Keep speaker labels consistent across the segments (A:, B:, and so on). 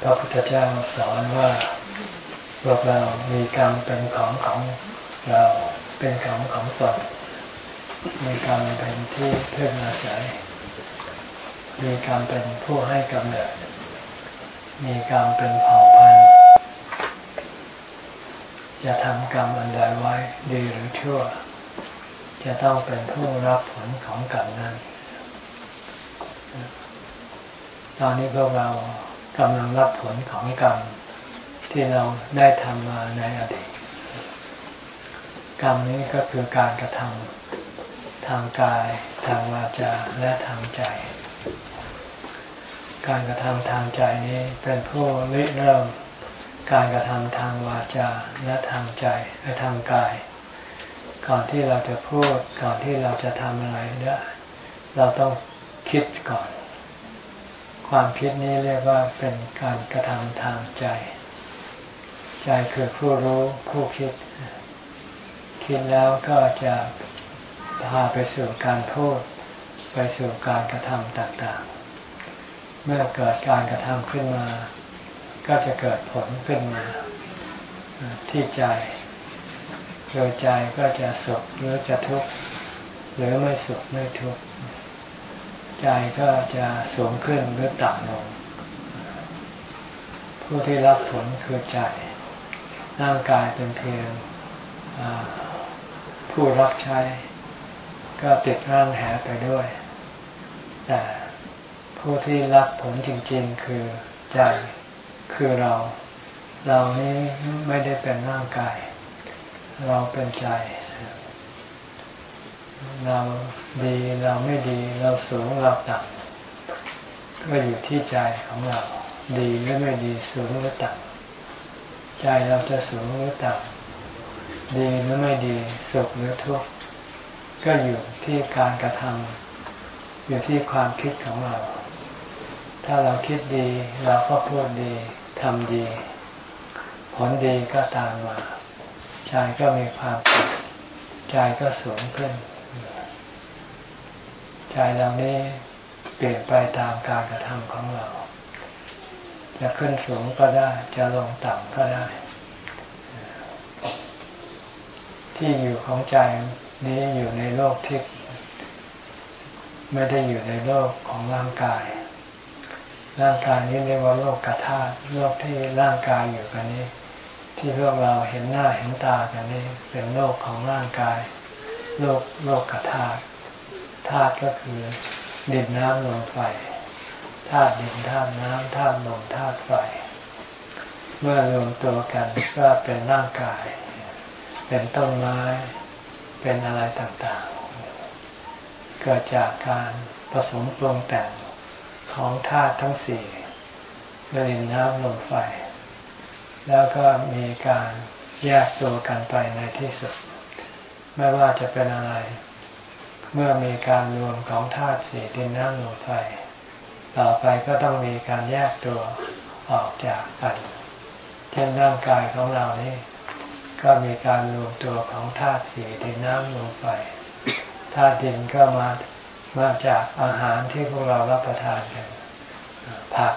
A: พระพุทธเจ้าสอนว่าพวกเรามีกรรมเป็นของของเราเป็นของของตนมีกรรมเป็นที่เพื่ออาศัย มีกรรมเป็นผู้ให้กำเนิด มีกรรมเป็นเผ่าพันธุ์จะทำกรรมอันใดไว้ดีหรือชั่ว จะต้องเป็นผู้รับผลของกรรมนั้น ตอนนี้พวกเรากำลังรับผลของกรรมที่เราได้ทำมาในอดีต กรรมนี้ก็คือการกระทำทางกาย ทางวาจาและทางใจ การกระทำทางใจนี้เป็นผู้ริเริ่มการกระทำทางวาจาและทางใจและทางกาย ก่อนที่เราจะพูดก่อนที่เราจะทำอะไรเนี่ยเราต้อง คิดก่อน ความคิดนี้เรียกว่าเป็นการกระทำทางใจ ใจคือผู้รู้ผู้คิด คิดแล้วก็จะพาไปสู่การพูด ไปสู่การกระทำต่างๆ เมื่อเกิดการกระทำขึ้นมา ก็จะเกิดผลขึ้นมาที่ใจโดยใจก็จะสุขหรือจะทุกข์หรือไม่สุขไม่ทุกข์ ใจก็จะสูงขึ้นหรือต่ำลง ผู้ที่รับผลคือใจ ร่างกายเป็นเพียงผู้รับใช้ ก็ติดร่างแหไปด้วย แต่ผู้ที่รับผลจริงๆคือใจ คือเรา เรานี้ไม่ได้เป็นร่างกาย เราเป็นใจ เราดีเราไม่ดี เราสูงเราต่ำก็อยู่ที่ใจของเรา ดีหรือไม่ดีสูงหรือต่ำใจเราจะสูงหรือต่ำดีหรือไม่ดีสุขหรือทุกข์ก็อยู่ที่การกระทำอยู่ที่ความคิดของเรา ถ้าเราคิดดีเราก็พูดดีทำดี ผลดีก็ตามมาใจก็มีความสุขใจก็สูงขึ้น ใจเรานี้เปลี่ยนไปตามการกระทำของเรา จะขึ้นสูงก็ได้ จะลงต่ำก็ได้ ที่อยู่ของใจนี้อยู่ในโลกที่ไม่ได้อยู่ในโลกของร่างกาย ร่างกายนี้เรียกว่าโลกกระทาโลกที่ร่างกายอยู่กันนี้ ที่พวกเราเห็นหน้าเห็นตากันนี้ เป็นโลกของร่างกาย โลกโลกกระทา ธาตุก็คือดินน้ำลมไฟธาตุดินธาตุน้ำธาตุลมธาตุไฟ เมื่อรวมตัวกันก็เป็นร่างกาย เป็นต้นไม้เป็นอะไรต่างๆ เกิดจากการผสมปรุงแต่งของธาตุทั้งสี่ดินน้ำลมไฟ แล้วก็มีการแยกตัวกันไปในที่สุด ไม่ว่าจะเป็นอะไร เมื่อมีการรวมของธาตุสี่ดินน้ำลมไฟต่อไปก็ต้องมีการแยกตัวออกจากกันเช่นร่างกายของเรานี่ก็มีการรวมตัวของธาตุสี่ดินน้ำลมไฟธาตุดินก็มามาจากอาหารที่พวกเรารับประทานกันผัก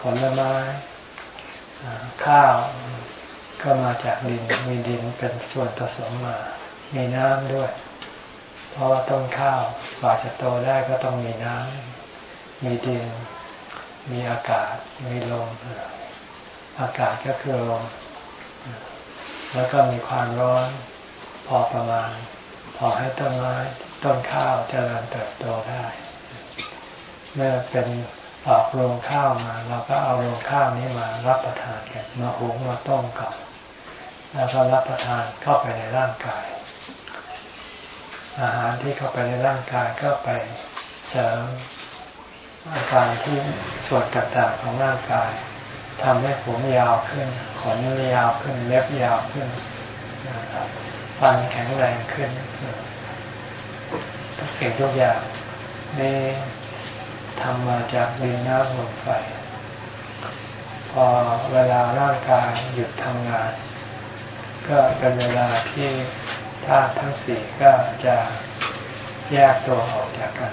A: ผลไม้ข้าวก็มาจากดินมีดินเป็นส่วนผสมมา มีน้ำด้วย เพราะว่าต้นข้าวกว่าจะโตได้ก็ต้องมีน้ำมีดิน มีอากาศ มีลม อากาศก็คือลม แล้วก็มีความร้อนพอประมาณ พอให้ต้นไม้ต้นข้าวจเจริญเติบโตได้ เมื่อเป็นออกโรงข้าวมาเราก็เอาโรงข้าวนี้มารับประทานกันมาหุงมาต้มก่อนแล้วก็รับประทานเข้าไปในร่างกาย อาหารที่เข้าไปในร่างกายก็ไปเสริมอาการที่ส่วนต่างๆของร่างกายทำให้ผมยาวขึ้น ขนยาวขึ้น เล็บยาวขึ้น ฟันแข็งแรงขึ้นทุกสิ่งทุกอย่างนี่ทำมาจากดินน้ำลมไฟ พอเวลาร่างกายหยุดทำงาน ก็เป็นเวลาที่ ธาตุทั้งสี่ก็จะแยกตัวออกจากกัน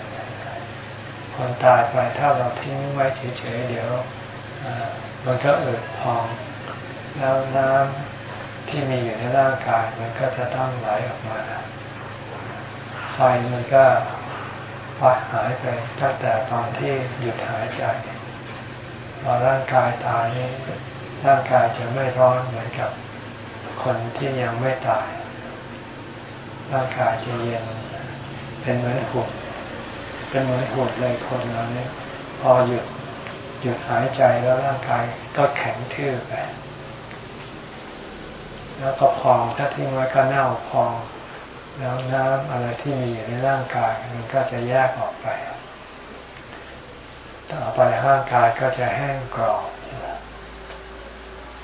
A: คนตายไปถ้าเราทิ้งไว้เฉยๆเดี๋ยวมันก็เอืดพอง แล้วน้ำที่มีอยู่ในร่างกายมันก็จะต้องไหลออกมาไฟมันก็วัดหายไปตั้งแต่ตอนที่หยุดหายใจพอร่างกายตายนี่ร่างกายจะไม่ร้อนเหมือนกับคนที่ยังไม่ตาย ร่างกายจะเย็นเป็นเหมือนหุ่นเป็นเหมือนหุ่นเลยคนเราเนี่ยพอหยุดหยุดหายใจแล้วร่างกายก็แข็งทื่อไปแล้วก็พองถ้าทิ้งไว้ก็เน่าพองแล้วน้ำอะไรที่มีอยู่ในร่างกายมันก็จะแยกออกไป ต่อไปร่างกายก็จะแห้งกรอบ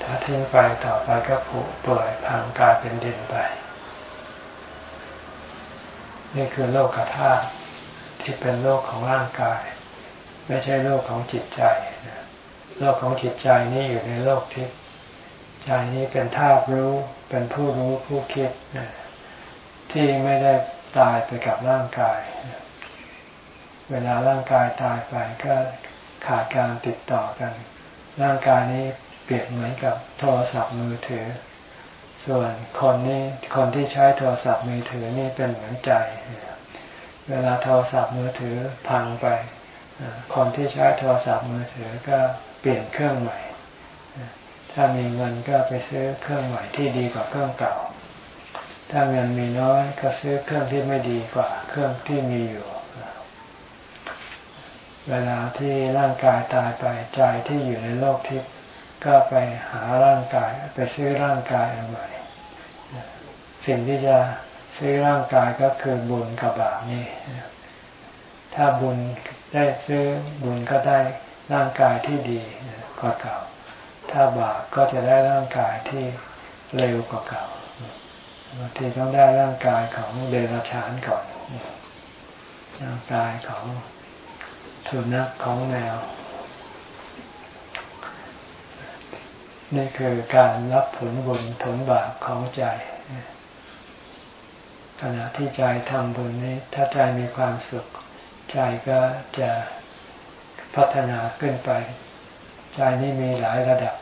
A: ถ้าทิ้งไปต่อไปก็ผุเปื่อยพังกลายเป็นดินไป นี่คือโลกธาตุที่เป็นโลกของร่างกาย ไม่ใช่โลกของจิตใจโลกของจิตใจนี่อยู่ในโลกทิพย์ใจนี้เป็นธาตุรู้เป็นผู้รู้ผู้คิดที่ไม่ได้ตายไปกับร่างกาย เวลาร่างกายตายไปก็ขาดการติดต่อกัน ร่างกายนี้เปรียบเหมือนกับโทรศัพท์มือถือ ส่วนคนนี้คนที่ใช้โทรศัพท์มือถือนี่เป็นเหมือนใจ เวลาโทรศัพท์มือถือพังไป คนที่ใช้โทรศัพท์มือถือก็เปลี่ยนเครื่องใหม่ ถ้ามีเงินก็ไปซื้อเครื่องใหม่ที่ดีกว่าเครื่องเก่า ถ้าเงินมีน้อยก็ซื้อเครื่องที่ไม่ดีกว่าเครื่องที่มีอยู่ เวลาที่ร่างกายตายไปใจที่อยู่ในโลกทิพย ก็ไปหาร่างกายไปซื้อร่างกายอันใหม่สิ่งที่จะซื้อร่างกายก็คือบุญกับบาปนี่ถ้าบุญได้ซื้อบุญก็ได้ร่างกายที่ดีกว่าเก่า ถ้าบาปก็จะได้ร่างกายที่เร็วกว่าเก่าบางทีต้องได้ร่างกายของเดรัจฉานก่อน ร่างกายของสุนัขของแมว นี่คือการรับผลบุญผลบาปของใจขณะที่ใจทำบุญนี้ ถ้าใจมีความสุข ใจก็จะพัฒนาขึ้นไป ใจนี้มีหลายระดับ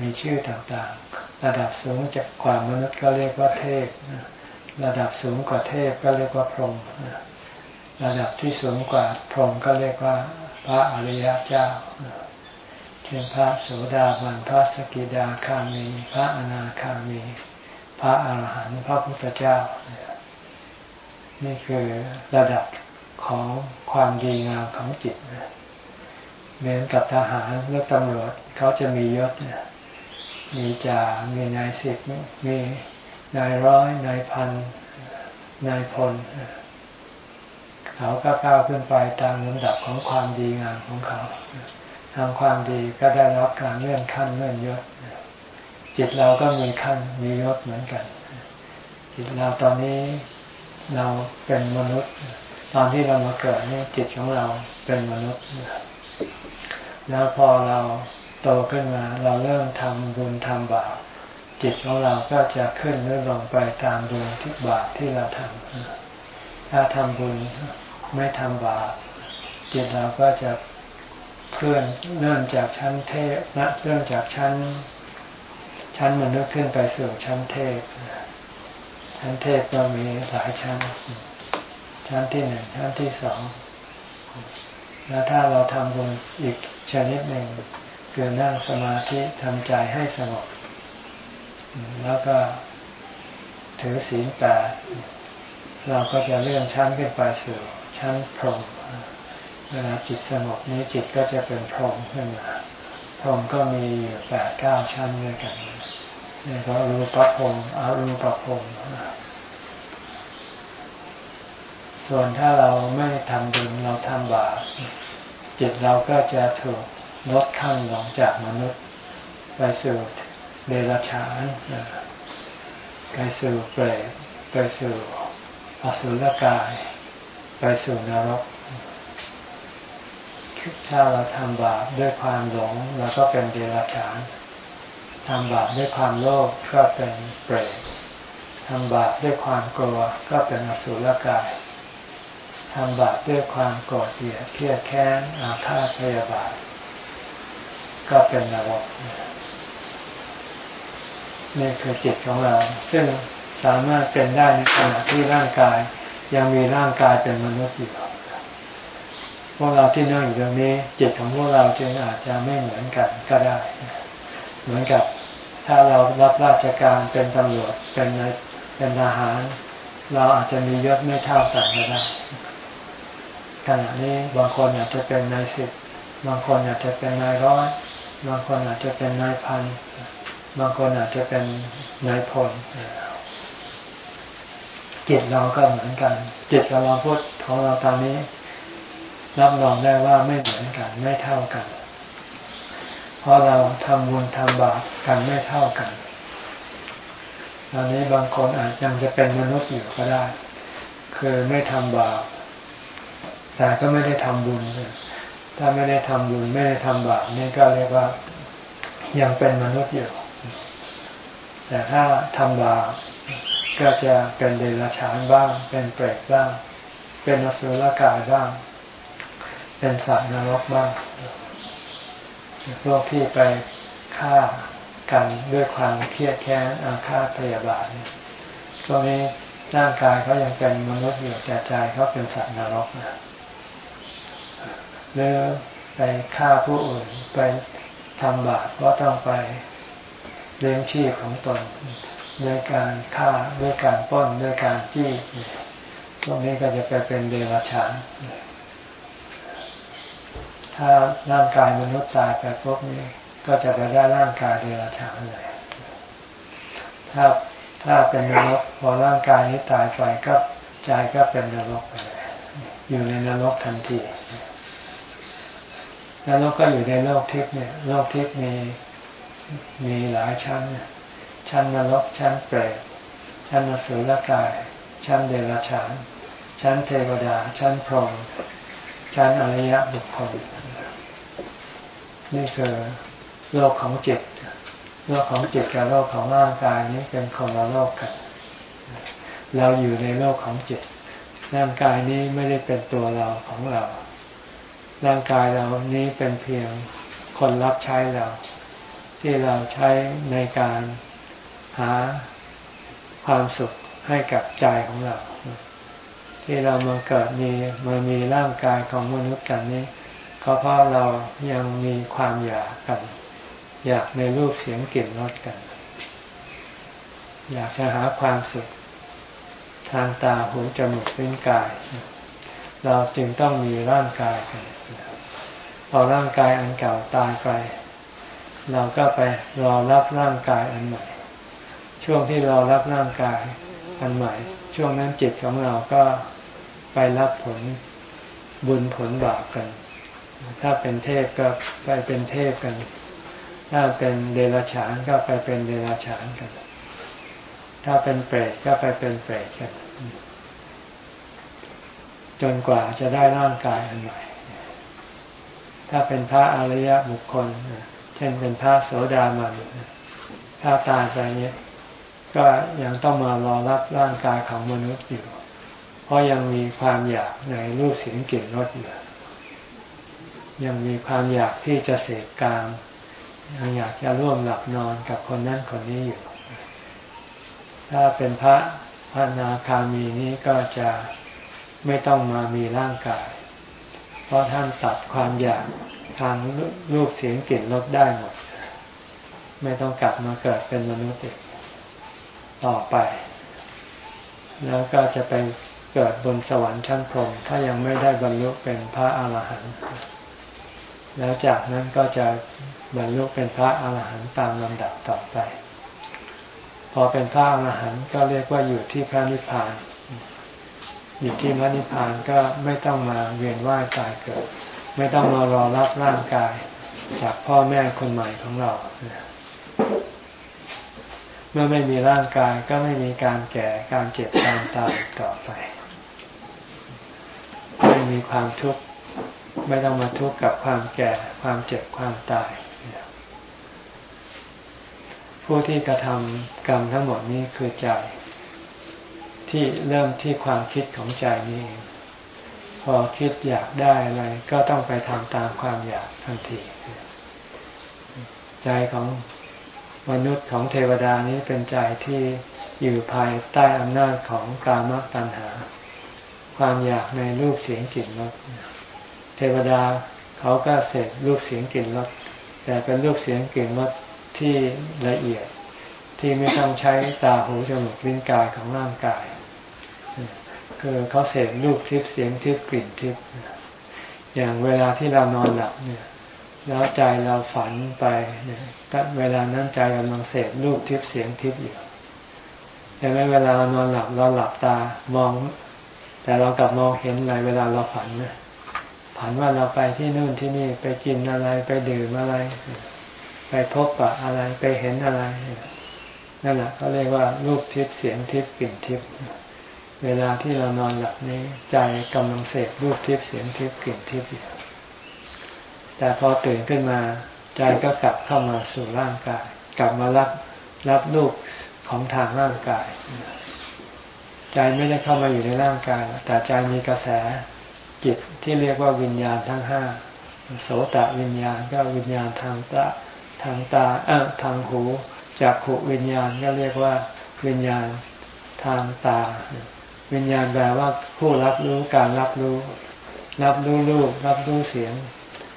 A: มีชื่อต่างๆ ระดับสูงจากความมนุษย์ก็เรียกว่าเทพ ระดับสูงกว่าเทพก็เรียกว่าพรหมระดับที่สูงกว่าพรหมก็เรียกว่าพระอริยเจ้า เช่นพระโสดาบันพระสกิดาคามี พระอนาคามี พระอาหารหันต์พระพุทธเจ้า นี่คือระดับของความดีงามของจิตเหมือนกับทหารและตำรวจเขาจะมียศมีจ่ามีนายสิบมีนายร้อยนายพันนายพลเขาก็ก้าวขึ้นไปตามลำดับของความดีงามของเขา ทำความดีก็ได้รับการเลื่อนขั้นเลื่อนยศจิตเราก็มีขั้นมียศเหมือนกัน จิตเราตอนนี้เราเป็นมนุษย์ ตอนที่เรามาเกิดนี่จิตของเราเป็นมนุษย์ แล้วพอเราโตขึ้นมาเราเริ่มทำบุญทำบาปจิตของเราก็จะขึ้นหรือลงไปตามบุญที่บาปที่เราทำถ้าทำบุญไม่ทำบาปจิตเราก็จะ เคลื่อนเริ่มจากชั้นเทพนะเริ่มจากชั้น ชั้นมนุษย์ขึ้นไปสู่ชั้นเทพชั้นเทพก็มีหลายชั้น ชั้นที่หนึ่งชั้นที่สองแล้วถ้าเราทำบุญอีกชนิดหนึ่งคือนั่งสมาธิทำใจให้สงบแล้วก็ถือศีลแปดเราก็จะเลื่อนชั้นขึ้นไปสู่ชั้นพรหม เวลาจิตสงบนี้จิตก็จะเป็นพรหมขึ้นมาพรหมก็มีอยู่แปดเก้าชั้นด้วยกันนี่ก็รูปพรหมอรูปพรหมส่วนถ้าเราไม่ทำบุญเราทำบาปจิตเราก็จะถูกลดขั้นลงจากมนุษย์ ไปสู่เดรัจฉานไปสู่เปรตไปสู่อสุรกาย ไปสู่นรก ถ้าเราทำบาปด้วยความหลงเราก็เป็นเดรัจฉานทำบาปด้วยความโลภก็เป็นเปรตทำบาปด้วยความกลัวก็เป็นอสุรกายททำบาปด้วยความโกรธเกลียดเครียดแค้นอาฆาตพยาบาท ก็เป็นนรกนี่คือจิตของเรา ซึ่งสามารถเป็นได้ในขณะที่ร่างกาย ยังมีร่างกายเป็นมนุษย์อยู่ พวกเราที่นั่งอยู่ตรงนี้ จิตของพวกเราจึงอาจจะไม่เหมือนกันก็ได้ เหมือนกับถ้าเรารับราชการเป็นตำรวจเป็นเป็นทหาร เราอาจจะมียศไม่เท่ากันก็ได้ขณะนี้บางคนอาจจะเป็นนายสิบบางคนอาจจะเป็นนายร้อยบางคนอาจจะเป็นนายพันบางคนอาจจะเป็นนายพลจิตเราก็เหมือนกัน จิตของเราพูดของเราตอนนี้ รับรองได้ว่าไม่เหมือนกันไม่เท่ากัน เพราะเราทำบุญทำบาปกันไม่เท่ากันตอนนี้บางคนอาจยังจะเป็นมนุษย์อยู่ก็ได้ คือไม่ทำบาปแต่ก็ไม่ได้ทำบุญ ถ้าไม่ได้ทำบุญไม่ได้ทำบาปนี่ก็เรียกว่ายังเป็นมนุษย์อยู่ แต่ถ้าทำบาปก็จะเป็นเดรัจฉานบ้าง เป็นเปรตบ้าง เป็นอสุรกายบ้าง เป็นสัตว์นรกบ้างพวกที่ไปฆ่ากันด้วยความเครียดแค้นอาฆาตพยาบาทตรงนี้ร่างกายเขายังเป็นมนุษย์อยู่แต่ใจเขาเป็นสัตว์นรกนะหรือไปฆ่าผู้อื่นไปทำบาปเพราะต้องไปเลี้ยงชีพของตนด้วยการฆ่าด้วยการป้นด้วยการจี้พวกนี้ก็จะไปเป็นเดรัจฉาน ถ้าร่างกายมนุษย์ตายไปพวกนี้ก็จะไปได้ร่างกายเดรัจฉานเลย ถ้าถ้าเป็นนรกพอร่างกายนี้ตายไปก็ใจก็เป็นนรกไปเลยอยู่ในนรกทันทีนรกก็อยู่ในโลกทิพย์เนี่ยโลกทิพย์มีมีหลายชั้น ชั้นนรกชั้นเปรตชั้นนสุลกาย ชั้นเดรัจฉาน ชั้นเทวดา ชั้นพรหมชั้นอริยบุคคล นี่คือโลกของจิตโลกของจิตกับโลกของร่างกายนี้เป็นคนละโลกกัน เราอยู่ในโลกของจิต ร่างกายนี้ไม่ได้เป็นตัวเราของเรา ร่างกายเรานี้เป็นเพียงคนรับใช้เรา ที่เราใช้ในการหาความสุขให้กับใจของเรา ที่เรามาเกิดมีมามีร่างกายของมนุษย์กันนี้ เพราะเรายังมีความอยากกัน อยากในรูปเสียงกลิ่นรสกัน อยากจะหาความสุข ทางตาหูจมูกลิ้นกาย เราจึงต้องมีร่างกายกันพอร่างกายอันเก่าตายไป เราก็ไปรอรับร่างกายอันใหม่ ช่วงที่เรารับร่างกายอันใหม่ ช่วงนั้นจิตของเราก็ไปรับผลบุญผลบาปกัน ถ้าเป็นเทพก็ไปเป็นเทพกัน ถ้าเป็นเดรัจฉานก็ไปเป็นเดรัจฉานกัน ถ้าเป็นเปรตก็ไปเป็นเปรตกัน จนกว่าจะได้ร่างกายอันใหม่ถ้าเป็นพระอริยบุคคล เช่นเป็นพระโสดามันถ้าตายไปเนี้ยก็ยังต้องมารอรับร่างกายของมนุษย์อยู่ เพราะยังมีความอยากในรูปเสียงกลิ่นรสอยู่ ยังมีความอยากที่จะเสกกามยังอยากจะร่วมหลับนอนกับคนนั้นคนนี้อยู่ ถ้าเป็นพระพระนาคามีนี้ก็จะไม่ต้องมามีร่างกาย เพราะท่านตัดความอยากทางรูปเสียงกลิ่นรสได้หมด ไม่ต้องกลับมาเกิดเป็นมนุษย์อีกต่อไป แล้วก็จะไปเกิดบนสวรรค์ชั้นพรหมถ้ายังไม่ได้บรรลุเป็นพระอาหารหันต์ แล้วจากนั้นก็จะบรรลุเป็นพระอาหารหันต์ตามลำดับต่อไป พอเป็นพระอาหารหันต์ก็เรียกว่าอยู่ที่พระนิพพาน อยู่ที่พระนิพพานก็ไม่ต้องมาเวียนว่ายตายเกิด ไม่ต้องมารอรับร่างกาย จากพ่อแม่คนใหม่ของเรา เมื่อไม่มีร่างกายก็ไม่มีการแก่การเจ็บการตายต่อไป ไม่มีความทุกข์ ไม่ต้องมาทุกข์กับความแก่ความเจ็บความตาย ผู้ที่กระทำกรรมทั้งหมดนี้คือใจ ที่เริ่มที่ความคิดของใจนี้พอคิดอยากได้อะไร ก็ต้องไปทำตามความอยากทันที ใจของมนุษย์ของเทวดานี้เป็นใจที่อยู่ภายใต้อำนาจของกามตัณหา ความอยากในรูปเสียงกลิ่นรส เทวดาเขาก็เสพรูปเสียงกลิ่นรสแต่เป็นรูปเสียงกลิ่นรสที่ละเอียดที่ไม่ต้องใช้ตาหูจมูกลิ้นกายของร่างกาย คือเขาเสพรูปทิพย์เสียงทิพย์กลิ่นทิพย์อย่างเวลาที่เรานอนหลับเนี่ยแล้วใจเราฝันไปเนี่ยเวลานั้นใจกำลังเสพรูปทิพย์เสียงทิพย์อยู่แต่ไม่เวลาเรานอนหลับเราหลับตามอง แต่เรากลับมองเห็นอะไรเวลาเราฝันเนี่ย ฝันว่าเราไปที่นู่นที่นี่ไปกินอะไรไปดื่มอะไร ไปพบปะอะไรไปเห็นอะไร นั่นแหละเขาเรียกว่ารูปทิพย์เสียงทิพย์กลิ่นทิพย์เวลาที่เรานอนหลับนี้ใจกำลังเสพรูปทิพย์เสียงทิพย์กลิ่นทิพย์อยู่แต่พอตื่นขึ้นมาใจก็กลับเข้ามาสู่ร่างกาย กลับมารับรับรูปของทางร่างกาย ใจไม่ได้เข้ามาอยู่ในร่างกาย แต่ใจมีกระแส จิตที่เรียกว่าวิญญาณทั้งห้าโสตวิญญาณก็วิญญาณทางตาทางตาเออทางหูจากขุวิญญาณก็เรียกว่าวิญญาณทางตา วิญญาณแปลว่าผู้รับรู้การรับรู้ รับรู้รูปรับรู้เสียง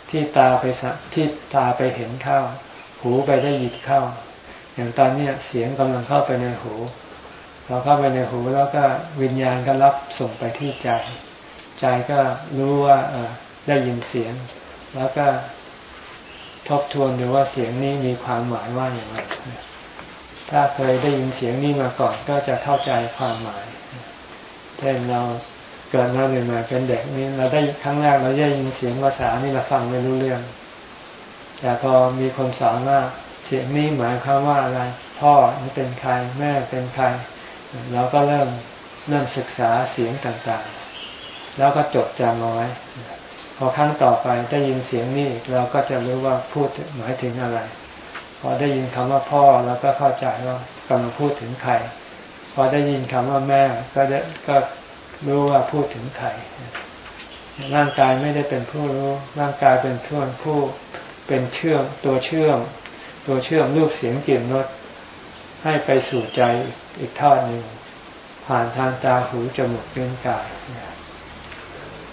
A: ที่ตาไปที่ตาไปเห็นเข้า หูไปได้ยินเข้า อย่างตอนนี้เสียงกำลังเข้าไปในหูเราเข้าไปในหูแล้วก็วิญญาณก็รับส่งไปที่ใจ ใจก็รู้ว่าได้ยินเสียง แล้วก็ทบทวนดูว่าเสียงนี้มีความหมายว่าอย่างไรถ้าเคยได้ยินเสียงนี้มาก่อนก็จะเข้าใจความหมายเช่นเราเกิดมาเป็นมาเป็นเด็กนี่เราได้ครั้งแรกเราได้ยินเสียงภาษานี่เราฟังไม่รู้เรื่อง แต่พอมีคนสอนว่าเสียงนี้หมายความว่าอะไร พ่อนี่เป็นใครแม่เป็นใคร เราก็เริ่มเริ่มศึกษาเสียงต่าง แล้วก็จดจำเอาไว้ พอครั้งต่อไปได้ยินเสียงนี้เราก็จะรู้ว่าพูดหมายถึงอะไร พอได้ยินคำว่าพ่อเราก็เข้าใจว่ากำลังพูดถึงใคร พอได้ยินคำว่าแม่ก็จะก็รู้ว่าพูดถึงใคร ร่างกายไม่ได้เป็นผู้รู้ ร่างกายเป็นเพื่อนผู้เป็นเชื่อมตัวเชื่อม ตัวเชื่อมรูปเสียงกลิ่นรสให้ไปสู่ใจอีกทอดหนึ่งผ่านทางตาหูจมูกเลิ้นกาย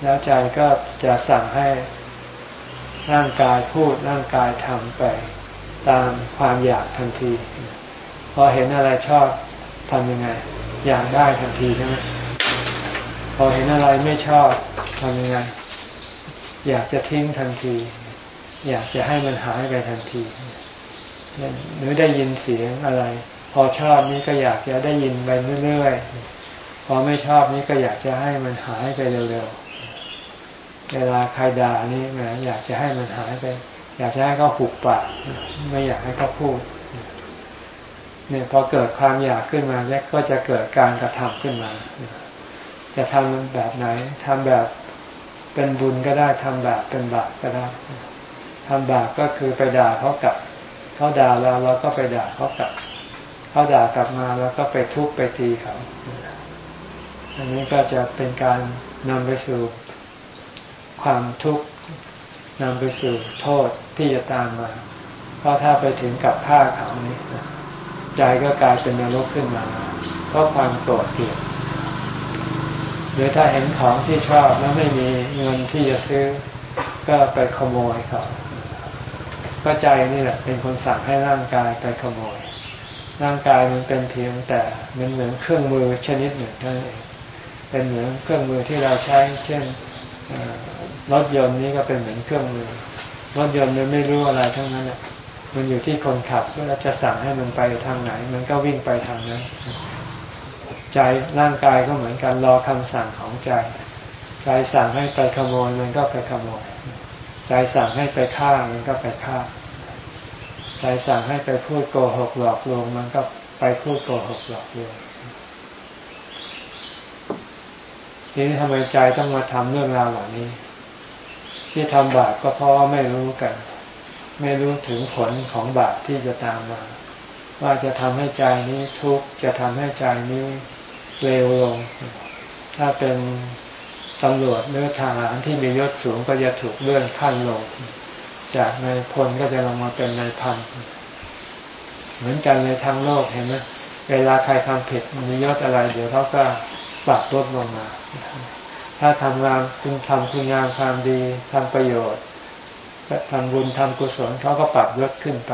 A: แล้วใจก็จะสั่งให้ร่างกายพูดร่างกายทำไปตามความอยากทันที พอเห็นอะไรชอบทำยังไง อยากได้ทันทีใช่ไหมพอเห็นอะไรไม่ชอบทำยังไง อยากจะทิ้งทันที อยากจะให้มันหายไปทันทีหรือได้ยินเสียงอะไร พอชอบนี้ก็อยากจะได้ยินไปเรื่อยๆพอไม่ชอบนี้ก็อยากจะให้มันหายไปเร็วๆ เวลาใครด่านี่แหมอยากจะให้มันหายไป อยากจะให้เขาผูกปากไม่อยากให้เขาพูดเนี่ยพอเกิดความอยากขึ้นมาแล้วก็จะเกิดการกระทำขึ้นมา จะทำแบบไหนทำแบบเป็นบุญก็ได้ทำแบบเป็นบาปก็ได้ทำบาปก็คือไปด่าเขากลับเขาด่าเราเราก็ไปด่าเขากลับเขาด่ากลับมาแล้วก็ไปทุบไปตีเขาอันนี้ก็จะเป็นการนำไปสู่ ความทุกข์นำไปสู่โทษที่จะตามมา เพราะถ้าไปถึงกับฆ่าเขานี้ใจก็กลายเป็นนรกขึ้นมา เพราะความโกรธเกลียดหรือถ้าเห็นของที่ชอบแล้วไม่มีเงินที่จะซื้อ ก็ไปขโมยเขาก็ใจนี่แหละเป็นคนสั่งให้ร่างกายไปขโมย ร่างกายมันเป็นเพียงแต่มันเหมือนเครื่องมือชนิดหนึ่งเท่านั้นเองเป็นเหมือนเครื่องมือที่เราใช้ เช่น รถยนต์นี้ก็เป็นเหมือนเครื่องมือรถยนต์มันไม่รู้อะไรทั้งนั้นมันอยู่ที่คนขับว่าจะสั่งให้มันไปทางไหน มันก็วิ่งไปทางนั้น ใจร่างกายก็เหมือนกันรอคำสั่งของใจ ใจสั่งให้ไปขโมยมันก็ไปขโมย ใจสั่งให้ไปฆ่ามันก็ไปฆ่า ใจสั่งให้ไปพูดโกหกหลอกลวงมันก็ไปพูดโกหกหลอกลวงทีนี้ทำไมใจต้องมาทำเรื่องราวเหล่านี้ ที่ทำบาปก็เพราะไม่รู้กัน ไม่รู้ถึงผลของบาปที่จะตามมา ว่าจะทำให้ใจนี้ทุกข์จะทำให้ใจนี้เลวลง ถ้าเป็นตำรวจหรือทหารที่มียศสูงก็จะถูกเลื่อนขั้นลง จากในพลก็จะลงมาเป็นในพัน เหมือนกันในทางโลกเห็นไหมเวลาใครทำผิดมียศอะไร เดี๋ยวเขาก็ปรับลดลงมา ถ้าทำงานคุณทำคุณงานความดีทำประโยชน์ทำบุญทำกุศลเขาก็ปรับยศขึ้นไป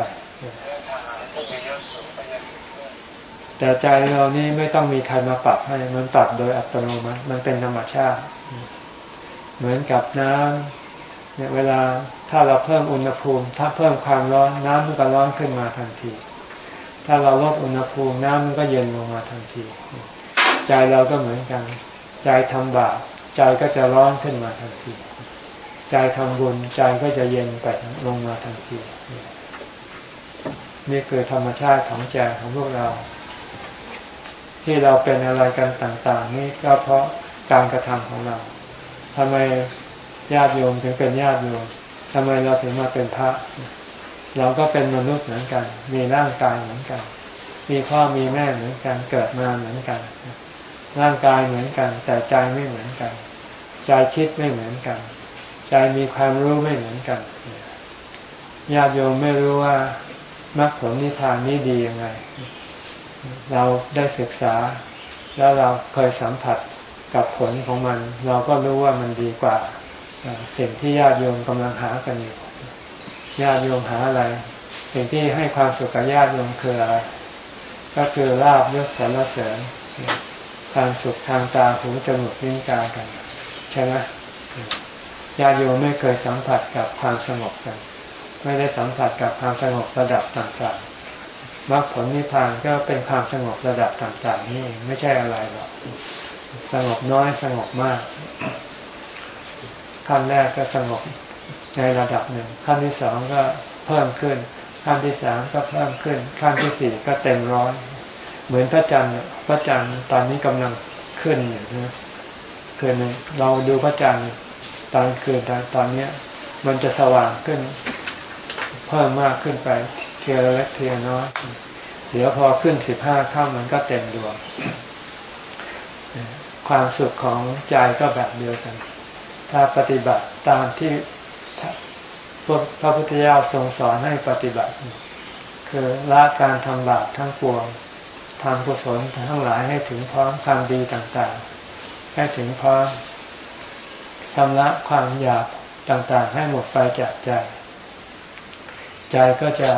A: แต่ใจเรานี่ไม่ต้องมีใครมาปรับให้ มันปรับโดยอัตโนมัติมันเป็นธรรมชาติ เหมือนกับน้ำเนี่ยเวลาถ้าเราเพิ่มอุณหภูมิ ถ้าเพิ่มความร้อนน้ำมันก็ร้อนขึ้นมาทันที ถ้าเราลดอุณหภูมิน้ำมันก็เย็นลงมาทันที ใจเราก็เหมือนกัน ใจทำบาป ใจก็จะร้อนขึ้นมาทันที ใจทำบุญใจก็จะเย็นไปลงมาทันที นี่คือธรรมชาติของใจของพวกเรา ที่เราเป็นอะไรกันต่างๆ นี่ก็เพราะการกระทำของเราทำไมญาติโยมถึงเป็นญาติโยมทำไมเราถึงมาเป็นพระ เราก็เป็นมนุษย์เหมือนกัน มีร่างกายเหมือนกัน มีพ่อมีแม่เหมือนกัน เกิดมาเหมือนกัน ร่างกายเหมือนกัน แต่ใจไม่เหมือนกัน ใจคิดไม่เหมือนกัน ใจมีความรู้ไม่เหมือนกันญาติโยมไม่รู้ว่ามรรคผลนิพพานนี้ดียังไง เราได้ศึกษา แล้วเราเคยสัมผัสกับผลของมัน เราก็รู้ว่ามันดีกว่าสิ่งที่ญาติโยมกำลังหากันอยู่ญาติโยมหาอะไร สิ่งที่ให้ความสุขกับญาติโยมคืออะไร ก็คือลาบยศสรรเสริญ ความสุขทางตาหูจมูกลิ้นกายกัน ใช่ไหมญาติโยมไม่เคยสัมผัสกับความสงบกัน ไม่ได้สัมผัสกับความสงบระดับต่างๆมรรคผลนิพพานก็เป็นความสงบระดับต่าง ๆ นี่ไม่ใช่อะไรหรอกสงบน้อยสงบมากขั้นแรกก็สงบในระดับหนึ่งขั้นที่สองก็เพิ่มขึ้น ขั้นที่สามก็เพิ่มขึ้น ขั้นที่สี่ก็เต็มร้อย เหมือนพระจันทร์ ระจันทร์ตอนนี้กำลังขึ้นอยู่นะคืนนึงเราดูพระจันทร์ตอนคืนตอนนี้มันจะสว่างขึ้น เพิ่มมากขึ้นไปเทียเล็กเทียน้อยเดี๋ยวพอขึ้นสิบห้าข้ามมันก็เต็มดวงความสุขของใจก็แบบเดียวกัน ถ้าปฏิบัติตามที่พระพุทธเจ้าทรงสอนให้ปฏิบัติ คือละการทำบาปทั้งปวง ทำกุศลทั้งหลายให้ถึงพร้อมความดีต่างๆ ให้ถึงพร้อมชำระความอยากต่างๆ ให้หมดไปจากใจ ใจก็จะ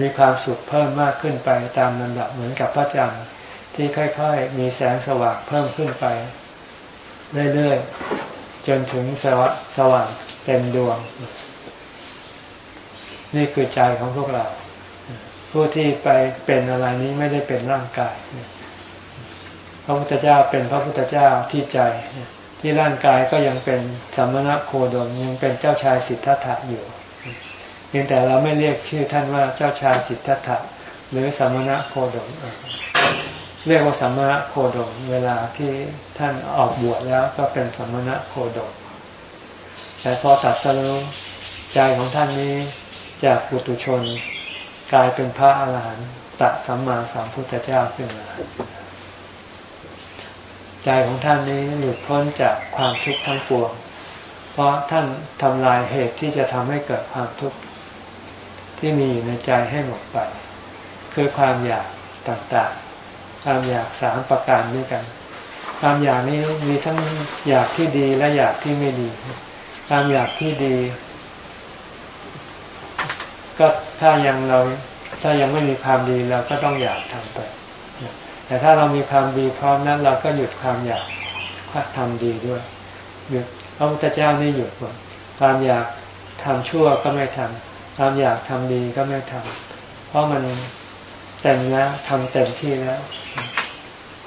A: มีความสุขเพิ่มมากขึ้นไปตามลำดับเหมือนกับพระจันทร์ที่ค่อยๆ มีแสงสว่างเพิ่มขึ้นไป เรื่อยๆ จนถึงสวสว่างเต็มดวง นี่คือใจของพวกเรา ผู้ที่ไปเป็นอะไรนี้ไม่ได้เป็นร่างกาย พระพุทธเจ้าเป็นพระพุทธเจ้าที่ใจ ที่ร่างกายก็ยังเป็นสัมณะโคดมยังเป็นเจ้าชายสิทธัตถะอยู่เพียงแต่เราไม่เรียกชื่อท่านว่าเจ้าชายสิทธัตถะหรือสัมณะโคดม เรียกว่าสัมณะโคดม เวลาที่ท่านออกบวชแล้วก็เป็นสัมณะโคดม แต่พอตัดสรุใจของท่านนี้จากปุตุชน กลายเป็นพระอาหารหันต์ตัสัมมาสัมพุทธเจ้าขึ้นมาใจของท่านนี้หลุดพ้นจากความทุกข์ทั้งปวง เพราะท่านทำลายเหตุที่จะทำให้เกิดความทุกข์ที่มีอยู่ในใจให้หมดไป คือความอยากต่างๆ ความอยากสามประการด้วยกัน ความอยากนี้มีทั้งอยากที่ดีและอยากที่ไม่ดี ความอยากที่ดี ก็ถ้ายังเราถ้ายังไม่มีความดีเราก็ต้องอยากทำไป แต่ถ้าเรามีความดีพร้อมนั้นเราก็หยุดความอยากทำดีด้วยหยุดพระพุทธเจ้านี่หยุดหมดความอยากทำชั่วก็ไม่ทำความอยากทำดีก็ไม่ทำเพราะมันเต็มแล้วทำเต็มที่แล้ว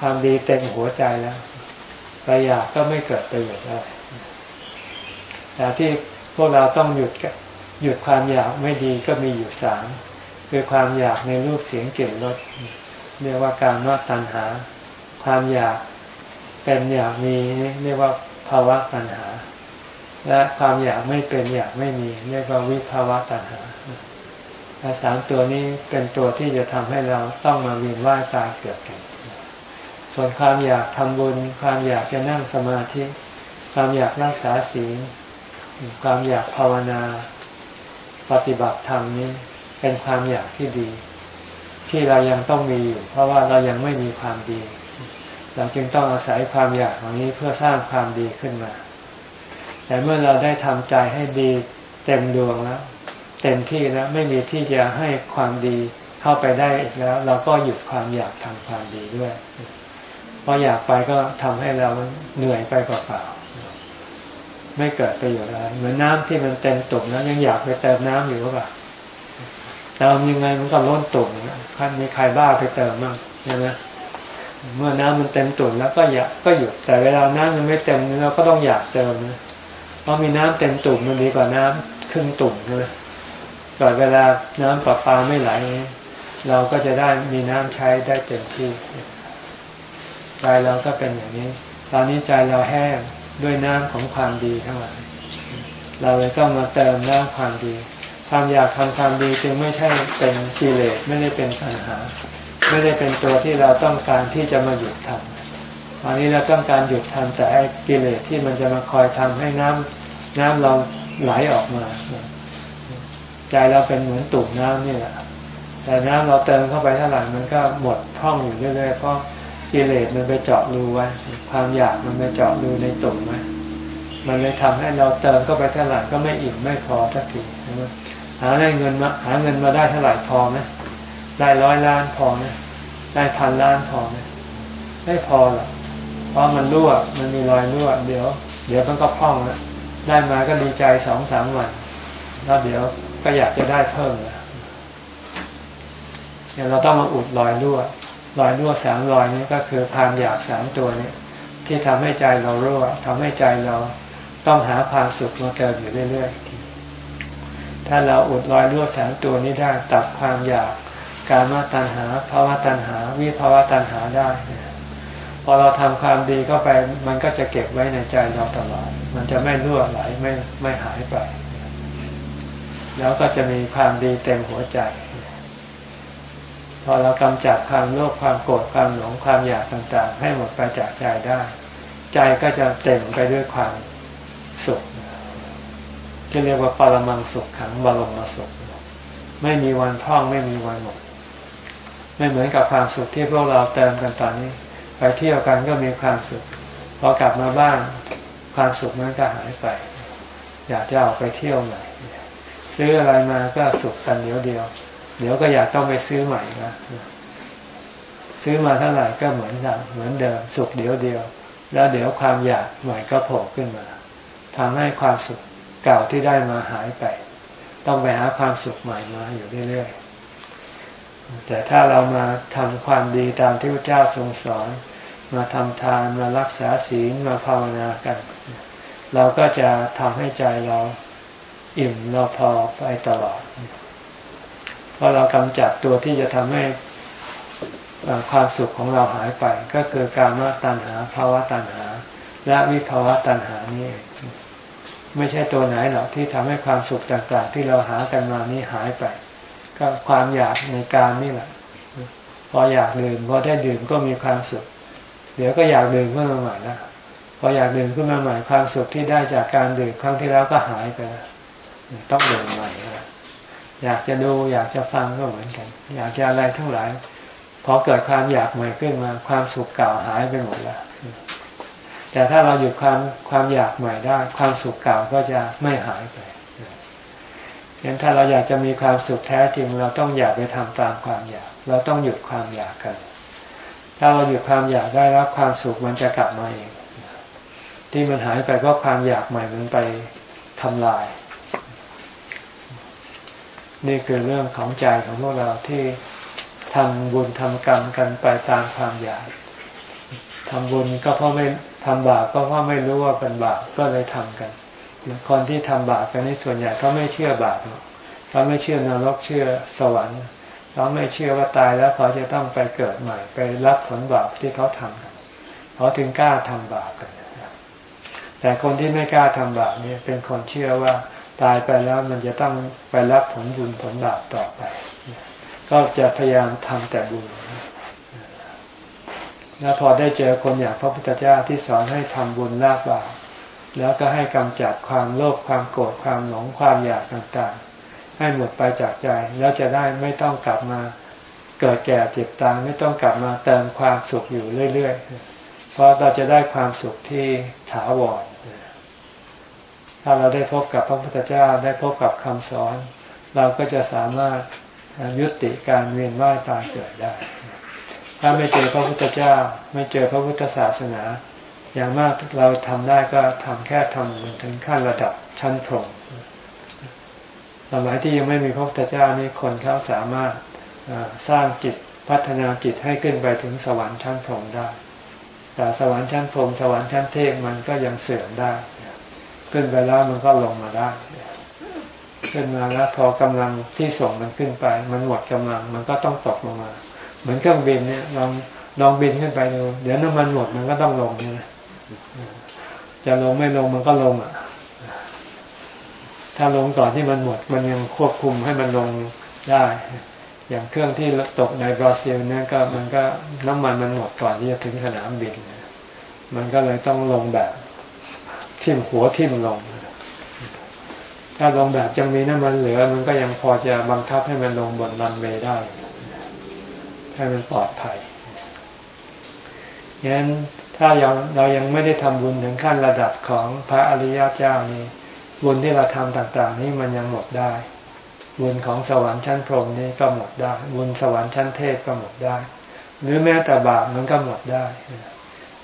A: ความดีเต็มหัวใจแล้วไปอยากก็ไม่เกิดประโยชน์อะไรแต่ที่พวกเราต้องหยุด หยุดความอยากไม่ดีก็มีอยู่สามคือความอยากในรูปเสียงเกลิ่นรสเรียกว่าการว่าตัณหา ความอยากเป็นอยากมีเรียกว่าภาวะตัณหา และความอยากไม่เป็นอยากไม่มี เรียกว่าวิภาวะตัณหาและสามตัวนี้เป็นตัวที่จะทำให้เราต้องมาเวียนว่ายตายเกิดกัน ส่วนความอยากทำบุญ ความอยากจะนั่งสมาธิคความอยากรักษาศีลความอยากภาวนา ปฏิบัติธรรมนี้เป็นความอยากที่ดี ที่เรายังต้องมีอยู่ เพราะว่าเรายังไม่มีความดี เราจึงต้องอาศัยความอยากเหล่านี้เพื่อสร้างความดีขึ้นมา แต่เมื่อเราได้ทำใจให้ดีเต็มดวงแล้ว เต็มที่แล้วไม่มีที่จะให้ความดีเข้าไปได้อีกแล้ว เราก็หยุดความอยากทำความดีด้วย เพราะอยากไปก็ทำให้เราเหนื่อยไปเปล่า ไม่เกิดประโยชน์อะไรเหมือนน้ำที่มันเต็มตุ่มแล้วยังอยากไปเติมน้ำอยู่หรือเปล่าเติมยังไงมันก็ล้นตุ่มคันมีใครบ้าไปเติมมั่งใช่ไหมเมื่อน้ำมันเต็มตุ่มแล้วก็อยากก็หยุดแต่เวลาน้ำมันไม่เต็มเราก็ต้องอยากเติมนะเพราะมีน้ำเต็มตุ่มมันดีกว่าน้ำครึ่งตุ่มใช่ไหมก่อนเวลาน้ำประปาไม่ไหล เราก็จะได้มีน้ำใช้ได้เต็มที่ใจเราก็เป็นอย่างนี้ ตอนนี้ใจเราแห้ง ด้วยน้ำของความดีทั้งหลาย เราเลยต้องมาเติมน้ำความดี ความอยากทำความดีจึงไม่ใช่เป็นกิเลสไม่ได้เป็นปัญหา ไม่ได้เป็นตัวที่เราต้องการที่จะมาหยุดทำตอนนี้เราต้องการหยุดทำแต่ไอ้กิเลสที่มันจะมาคอยทำให้น้ำน้ำเราไหลออกมาใจเราเป็นเหมือนตุ่มน้ำนี่แหละแต่น้ำเราเติมเข้าไปเท่าไหร่มันก็หมดพร่องอยู่เรื่อยๆเพราะกิเลสมันไปเจาะรูไว้ ความอยากมันไปเจาะรูในตุ่มไว้มันเลยทำให้เราเติมเข้าไปเท่าไหร่ก็ไม่อิ่มไม่พอสักทีใช่ไหมหาได้เงินมาหาเงินมาได้เท่าไหร่พอไหมได้ร้อยล้านพอไหมได้พันล้านพอไหมไม่พอหรอกเพราะมันรั่วมันมีรอยรั่วเดี๋ยว เดี๋ยวมันก็พองแล้วได้มาก็ดีใจสองสามวันแล้วเดี๋ยวก็อยากจะได้เพิ่มแล้วเนี่ยเราต้องมาอุดรอยรั่วรอยรั่วสามรอยนี้ก็คือความอยากสามตัวนี้ ที่ทำให้ใจเรารั่วทำให้ใจเราต้องหาความสุขมาเติมอยู่เรื่อยๆ ถ้าเราอุดรอยรั่วแสามตัวนี้ได้ตัดความอยากการมาตัณหาภาวะตัณหา วิภาวะตัณหาได้ พอเราทำความดีเข้าไป มันก็จะเก็บไว้ในใจเราตลอด มันจะไม่รั่วไหลไม่ไม่หายไป แล้วก็จะมีความดีเต็มหัวใจ พอเรากำจัดความโลภความโกรธความหลงความอยากต่างๆ ให้หมดไปจากใจได้ ใจก็จะเต็มไปด้วยความสุขที่เรียกว่าปรมังสุขขังบรมสุข ไม่มีวันท่องไม่มีวันหมด ไม่เหมือนกับความสุขที่พวกเราเติมกันตอนนี้ ไปเที่ยวกันก็มีความสุขพอกลับมาบ้านความสุขนั้นก็หายไป อยากจะออกไปเที่ยวใหม่ซื้ออะไรมาก็สุขกันเดียวเดียว เดี๋ยวก็อยากต้องไปซื้อใหม่นะซื้อมาเท่าไหร่ก็เหมือนกันเหมือนเดิมสุขเดียวเดียว แล้วเดี๋ยวความอยากใหม่ก็โผล่ขึ้นมาทำให้ความสุขเก่าที่ได้มาหายไป ต้องไปหาความสุขใหม่มาอยู่เรื่อยๆแต่ถ้าเรามาทำความดีตามที่พระเจ้าทรงสอน มาทำทานมารักษาศีลมาภาวนากัน เราก็จะทำให้ใจเราอิ่มเราพอไปตลอด เพราะเรากำจัดตัวที่จะทำให้ความสุขของเราหายไป ก็คือการมาตัณหาภาวะตัณหา และวิภาวะตัณหานี่ไม่ใช่ตัวไหนหรอกที่ทำให้ความสุขต่างๆ ที่เราหากันมานี้หายไป ก็ความอยากในการนี่แหละ พออยากดื่มพอได้ดื่มก็มีความสุข เดี๋ยวก็อยากดื่มขึ้นมาใหม่นะพออยากดื่มขึ้นมาใหม่ความสุขที่ได้จากการดื่มครั้งที่แล้วก็หายไปต้องดื่มใหม่ อยากจะดูอยากจะฟังก็เหมือนกัน อยากจะอะไรทั้งหลายพอเกิดความอยากใหม่ขึ้นมา ความสุขเก่าหายไปหมดแล้วแต่ถ้าเราหยุดความความอยากใหม่ได้ ความสุขเก่าก็จะไม่หายไปงั้นถ้าเราอยากจะมีความสุขแท้จริง เราต้องอยากไปทำตามความอยาก เราต้องหยุดความอยากกัน ถ้าเราหยุดความอยากได้แล้วความสุขมันจะกลับมาเอง ที่มันหายไปเพราะความอยากใหม่มันไปทำลาย นี่คือเรื่องของใจของพวกเราที่ทำบุญทำกรรมกันไปตามความอยากทำบุญก็เพราะไม่ทำบาปก็เพราะไม่รู้ว่าเป็นบาปก็เลยทำกันคนที่ทำบาปกันนี่ส่วนใหญ่เขาไม่เชื่อบาปเขาไม่เชื่อนรกเชื่อสวรรค์เขาไม่เชื่อว่าตายแล้วเขาจะต้องไปเกิดใหม่ ไปรับผลบาปที่เขาทำกันเขาถึงกล้าทำบาปกันแต่คนที่ไม่กล้าทำบาปนี่เป็นคนเชื่อว่า ตายไปแล้วมันจะต้องไปรับผลบุญผลบาปต่อไป ก็จะพยายามทำแต่บุญแล้วพอได้เจอคนอย่างพระพุทธเจ้าที่สอนให้ทำบุญละบาปแล้วก็ให้กำจัดความโลภความโกรธความหลงความอยากต่างๆ ให้หมดไปจากใจ แล้วจะได้ไม่ต้องกลับมาเกิดแก่เจ็บตายไม่ต้องกลับมาเติมความสุขอยู่เรื่อยๆ เพราะเราจะได้ความสุขที่ถาวร ถ้าเราได้พบกับพระพุทธเจ้าได้พบกับคำสอน เราก็จะสามารถยุติการเวียนว่ายตายเกิดได้ ถ้าไม่เจอพระพุทธเจ้า ไม่เจอพระพุทธศาสนา อย่างมากเราทำได้ก็ทำแค่ทำถึงขั้นระดับชั้นพรหมสมัยที่ยังไม่มีพระพุทธเจ้านี่คนเขาสามารถสร้างจิตพัฒนาจิตให้ขึ้นไปถึงสวรรค์ชั้นพรหมได้ แต่สวรรค์ชั้นพรหมสวรรค์ชั้นเทพมันก็ยังเสื่อมได้ ขึ้นไปแล้วมันก็ลงมาได้ขึ้นมาแล้วพอกำลังที่ส่งมันขึ้นไป มันหมดกำลังมันก็ต้องตกลงมา เหมือนเครื่องบินเนี่ยลองลองบินขึ้นไปดูเดี๋ยวน้ำมันหมดมันก็ต้องลงนะจะลงไม่ลงมันก็ลงอะ ถ้าลงก่อนที่มันหมด มันยังควบคุมให้มันลงได้ อย่างเครื่องที่ตกในบราซิลเนี่ยก็มันก็น้ำมันมันหมดก่อนที่จะถึงสนามบิน มันก็เลยต้องลงแบบ ทิ่มหัวทิ่มลง ถ้าลงแบบยังมีน้ำมันเหลือ มันก็ยังพอจะบังคับให้มันลงบนรันเวย์ได้ ให้มันปลอดภัยงั้นถ้ายังเรายังไม่ได้ทำบุญถึงขั้นระดับของพระอริยเจ้านี้ บุญที่เราทำต่าง ๆ นี้มันยังหมดได้ บุญของสวรรค์ชั้นพรหมนี่ก็หมดได้ บุญสวรรค์ชั้นเทพก็หมดได้ หรือแม้แต่บาปมันก็หมดได้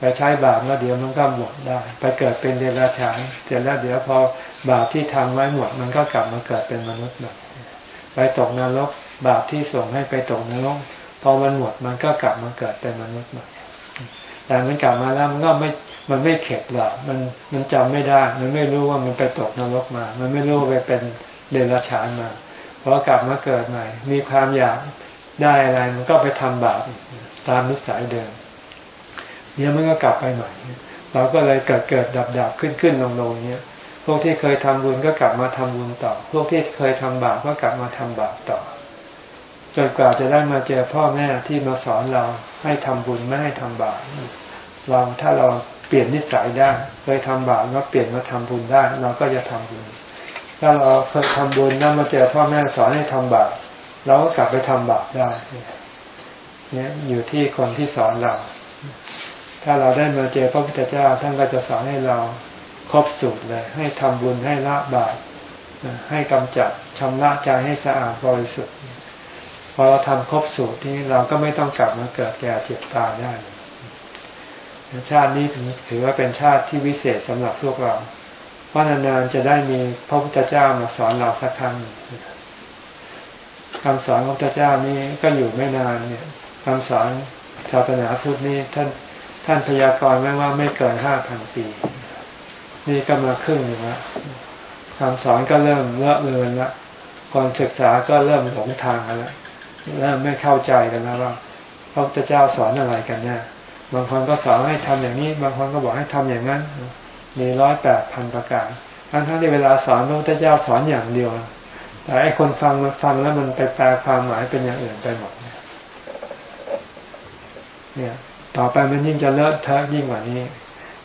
A: ไปใช้บาปแล้วเดี๋ยวมันก็หมดได้ ไปเกิดเป็นเดรัจฉานเสร็จแล้วเดี๋ยวพอบาปที่ทำไว้หมด มันก็กลับมาเกิดเป็นมนุษย์ใหม่ไปตกนรกบาปที่ส่งให้ไปตกนรกพอมันหมดมันก็กลับมาเกิดเป็นมนุษย์ใหม่แต่มันกลับมาแล้วมันก็ไม่ มันไม่เข็ดหรอกมัน มันจำไม่ได้ มันไม่รู้ว่ามันไปตกนรกมา มันไม่รู้ไปเป็นเดรัจฉานมา พอกลับมาเกิดใหม่ มีความอยากได้อะไร มันก็ไปทำบาปตามนิสัยเดิม เนี่ยมันก็กลับไปใหม่เราก็เลยเกิดเกิดดับดับขึ้นขึ้นลงลงเนี้ยพวกที่เคยทำบุญก็กลับมาทำบุญต่อ พวกที่เคยทำบาปก็กลับมาทำบาปต่อ จนกว่าจะได้มาเจอพ่อแม่ที่มาสอนเราให้ทำบุญไม่ให้ทำบาปเราถ้าเราเปลี่ยนนิสัยได้ เคยทำบาปแล้วเปลี่ยนมาทำบุญได้ เราก็จะทำบุญ ถ้าเราเคยทำบุญนั่นมาเจอพ่อแม่สอนให้ทำบาปเราก็กลับไปทำบาปได้ เนี่ยอยู่ที่คนที่สอนเรา ถ้าเราได้มาเจอพระพุทธเจ้าท่านก็จะสอนให้เราครบสูตรเลย ให้ทำบุญให้ละบาปให้กำจัดชำระใจให้สะอาดบริสุทธิ์พอเราทำครบสูตรนี้เราก็ไม่ต้องกลับมาเกิดแก่เจ็บตายได้ชาตินี้ถือว่าเป็นชาติที่วิเศษสำหรับพวกเรา เพราะนานๆจะได้มีพระพุทธเจ้ามาสอนเราสักครั้งคำสอนของพระเจ้านี้ก็อยู่ไม่นานเนี่ยคำสอนศาสนาพุทธนี่ท่าน ท่านพยากรณ์ไว้ว่าไม่เกินห้าพันปี นี่ก็มาครึ่งหนึ่งแล้วคำสอนก็เริ่มเลอะเลือนละคนศึกษาก็เริ่มหลงทางแล้วเริ่มไม่เข้าใจกันแล้วว่าพระพุทธเจ้าสอนอะไรกันเนี่ยบางคนก็สอนให้ทำอย่างนี้ บางคนก็บอกให้ทำอย่างนั้น มีร้อยแปดพันประการทั้งทั้งที่เวลาสอนพระพุทธเจ้าสอนอย่างเดียว แต่ไอ้คนฟังมันฟังแล้วมันไปแปลความหมายเป็นอย่างอื่นไปหมดเนี่ย ต่อไปมันยิ่งจะเลอะเทอะยิ่งกว่านี้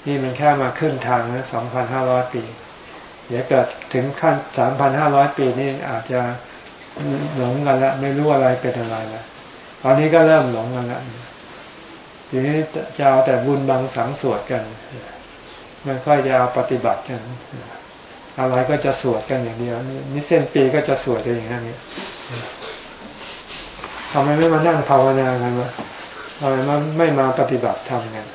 A: นี่มันแค่มาขึ้นทางนะสองพันห้าร้อยปี เดี๋ยวเกิดถึงขั้นสามพันห้าร้อยปีนี่อาจจะหลงกันละไม่รู้อะไรเป็นอะไรละตอนนี้ก็เริ่มหลงกันละทีนี้จะเอาแต่บุญบังสังสวดกันม่ค่อยจะเอาปฏิบัติกัน อะไรก็จะสวดกันอย่างเดียวนี่เส้นปีก็จะสวดอย่างนี้ทำไมไม่มานั่งภาวนากันวะ ทำไมมาไม่มาปฏิบัติทำกัน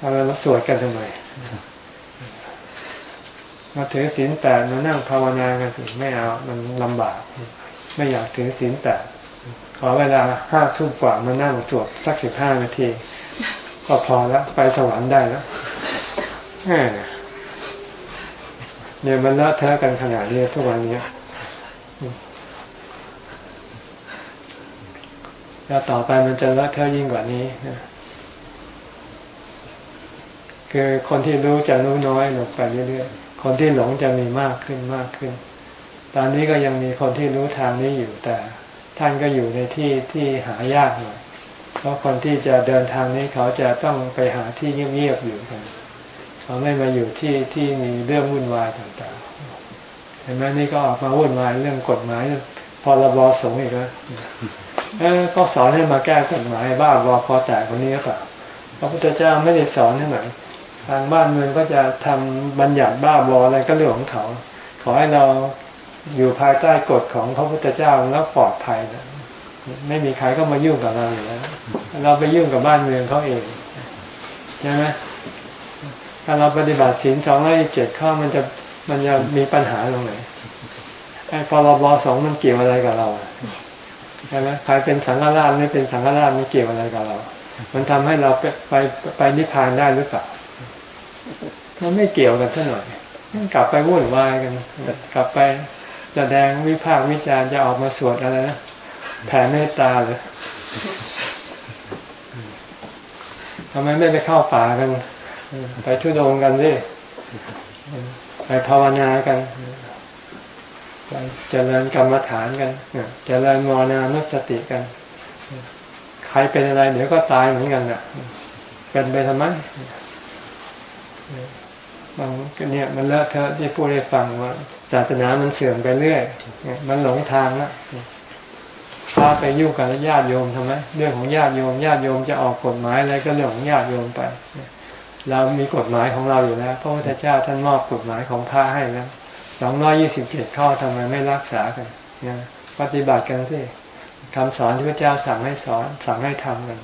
A: ทำไมมาสวดกันทำไมมาถือศีลแปดมานั่งภาวนากันสิไม่เอา มันลำบาก ไม่อยากถือศีลแปดขอเวลาห้าทุ่มกว่ามานั่งสวดสักสิบห้านาที ก็พอแล้วไปสวรรค์ได้แล้วเนี่ยมันเลอะเทอะกันขนาดนี้ทุกวันนี้ แล้วต่อไปมันจะลอะเทอะยิ่งกว่านี้คือคนที่รู้จะรู้น้อยลงไปเรื่อยๆ คนที่หลงจะมีมากขึ้นมากขึ้น ตอนนี้ก็ยังมีคนที่รู้ทางนี้อยู่แต่ ท่านก็อยู่ในที่ที่หายากหน่อยเพราะคนที่จะเดินทางนี้เขาจะต้องไปหาที่เงียบๆอยู่กันเขาไม่มาอยู่ที่ที่มีเรื่องวุ่นวายต่างๆ เห็นไหมนี่ก็ออกมาวุ่นวายเรื่องกฎหมายพรบสงฆ์อีกแล้ว ก็สอนให้มาแก้กฎหมายบ้าบอคอแตกคนนี้ก็พระพุทธเจ้าไม่ได้สอนให้ไหนทางบ้านเมืองก็จะทำบัญญัติบ้าบออะไรก็เรื่องของเขา ขอให้เราอยู่ภายใต้กฎของพระพุทธเจ้าแล้วปลอดภัยนะไม่มีใครก็มายุ่งกับเราอยู่แล้วเราไปยุ่งกับบ้านเมืองเขาเองใช่ไหมถ้าเราปฏิบัติศีลสองร้อยเจ็ดข้อมันจะมันจะมีปัญหาตรงไหนไอ้พรบสองมันเกี่ยวอะไรกับเรา ใช่ไหมใครเป็นสังฆราชไม่เป็นสังฆราชมันเกี่ยวอะไรกับเรา มันทำให้เราไปไปไปนิพพานได้หรือเปล่ามันไม่เกี่ยวกันสักหน่อยกลับไปวุ่นวายกัน กลับไปแสดงวิพากษ์วิจารณ์จะออกมาสวดอะไรนะแผ่เมตตาเลยทำไมไม่ไปเข้าป่ากัน ไปทุดงกันดิไปภาวนากัน เจริญกรรมฐานกันเจริญมรณานุสติกัน ใครเป็นอะไรเดี๋ยวก็ตายเหมือนกันน่ะ เป็นไปทำไมบางเนี่ยมันเลอะเทอะที่พูดให้ฟังว่าศาสนามันเสื่อมไปเรื่อย มันหลงทางแล้วพาไปยุ่งกับญาติโยมทำไมเรื่องของญาติโยมญาติโยมจะออกกฎหมายอะไรก็เรื่องของญาติโยมไปเรามีกฎหมายของเราอยู่แล้วพระพุทธเจ้าท่านมอบกฎหมายของพระให้แล้ว สองร้อยี่สิบเจ็ดข้อทำไมไม่รักษากันนะปฏิบัติกันสิคำสอนที่พระเจ้าสั่งให้สอนสั่งให้ทำกัน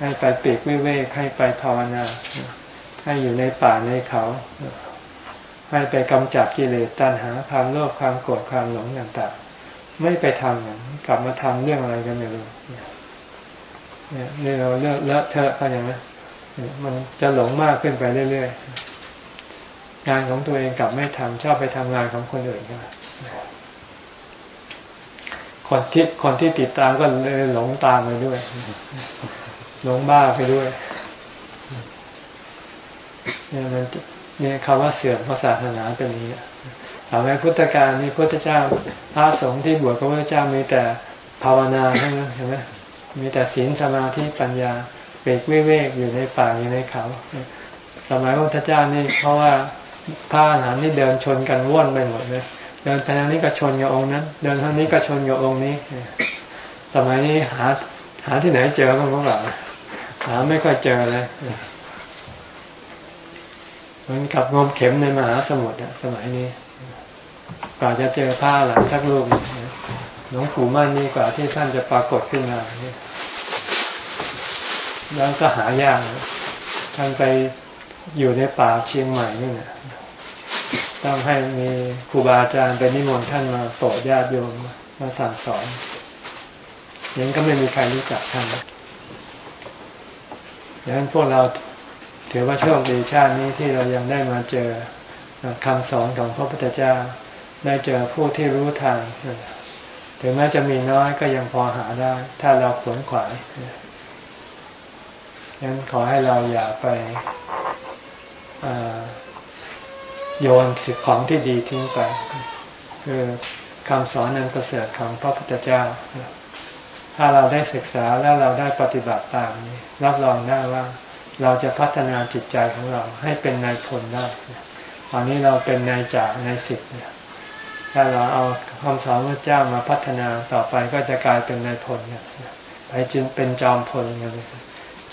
A: ให้ไปเปีกวิเวกให้ไปภาวนาให้อยู่ในป่าในเขา ให้ไปกำจัดกิเลสตัณหาความโลภความโกรธความหลงต่างๆ ไม่ไปทำกลับมาทำเรื่องอะไรกันไม่รู้เนี่ยนี่เราเลิกเลอะเทอะเขาอย่างนี้มันจะหลงมากขึ้นไปเรื่อยๆ งานของตัวเองกลับไม่ทำชอบไปทำงานของคนอื่นกันคนที่คนที่ติดตามก็เลยหลงตามไปด้วย หลงบ้าไปด้วยเนี่ยมันนี่คำว่าเสื่อมพระศาสนาเป็นนี้ถามว่พุทธการนี่พุทธเจ้าพระสงฆ์ที่บวชพระพุทธเจ้ามีแต่ภาวนาใช่ไหมเห็นไหมมีแต่ศีลสมาธิปัญญาเปรกวิเวกอยู่ในป่าอยู่ในเขา สมัยพระพุทธเจ้านี่เพราะว่า พระอรหันต์นี่เดินชนกันว่อนไปหมดเลยเดินไปทางนี้ก็ชนกับองค์นั้น เดินทางนี้ก็ชนกับองค์นี้ สมัยนี้หาหาที่ไหนเจอบ้างหรือเปล่าหาไม่ค่อยเจอเลยเหมือนกับงมเข็มในมหาสมุทรสมัยนี้กว่าจะเจอผ้าหลังสักรูปหลวงปู่มั่นนี่กว่าที่ท่านจะปรากฏขึ้นมาแล้วก็หายากท่านไป อยู่ในป่าเชียงใหม่นี่นะต้องให้มีครูบาอาจารย์ไปนิมนต์ท่านมาโปรดญาติโยมมาสั่งสอนยังก็ไม่มีใครรู้จักท่านดังนั้นพวกเราถือว่าโชคดีชาตินี้ที่เรายังได้มาเจอคำสอนของพระพุทธเจ้า ได้เจอผู้ที่รู้ทางถึงแม้จะมีน้อยก็ยังพอหาได้ ถ้าเราขวนขวายยังขอให้เราอย่าไป โยนสิ่งของที่ดีทิ้งไป คือคำสอนนันประเสริฐของพระพุทธเจ้า ถ้าเราได้ศึกษาแล้วเราได้ปฏิบัติตามนี้ รับรองได้ว่าเราจะพัฒนาจิตใจของเราให้เป็นนายพลได้ตอนนี้เราเป็นนายจ่านายสิทธิ์ถ้าเราเอาคำสอนพระเจ้ามาพัฒนาต่อไปก็จะกลายเป็นนายพลไปจึงเป็นจอมพลกันเลย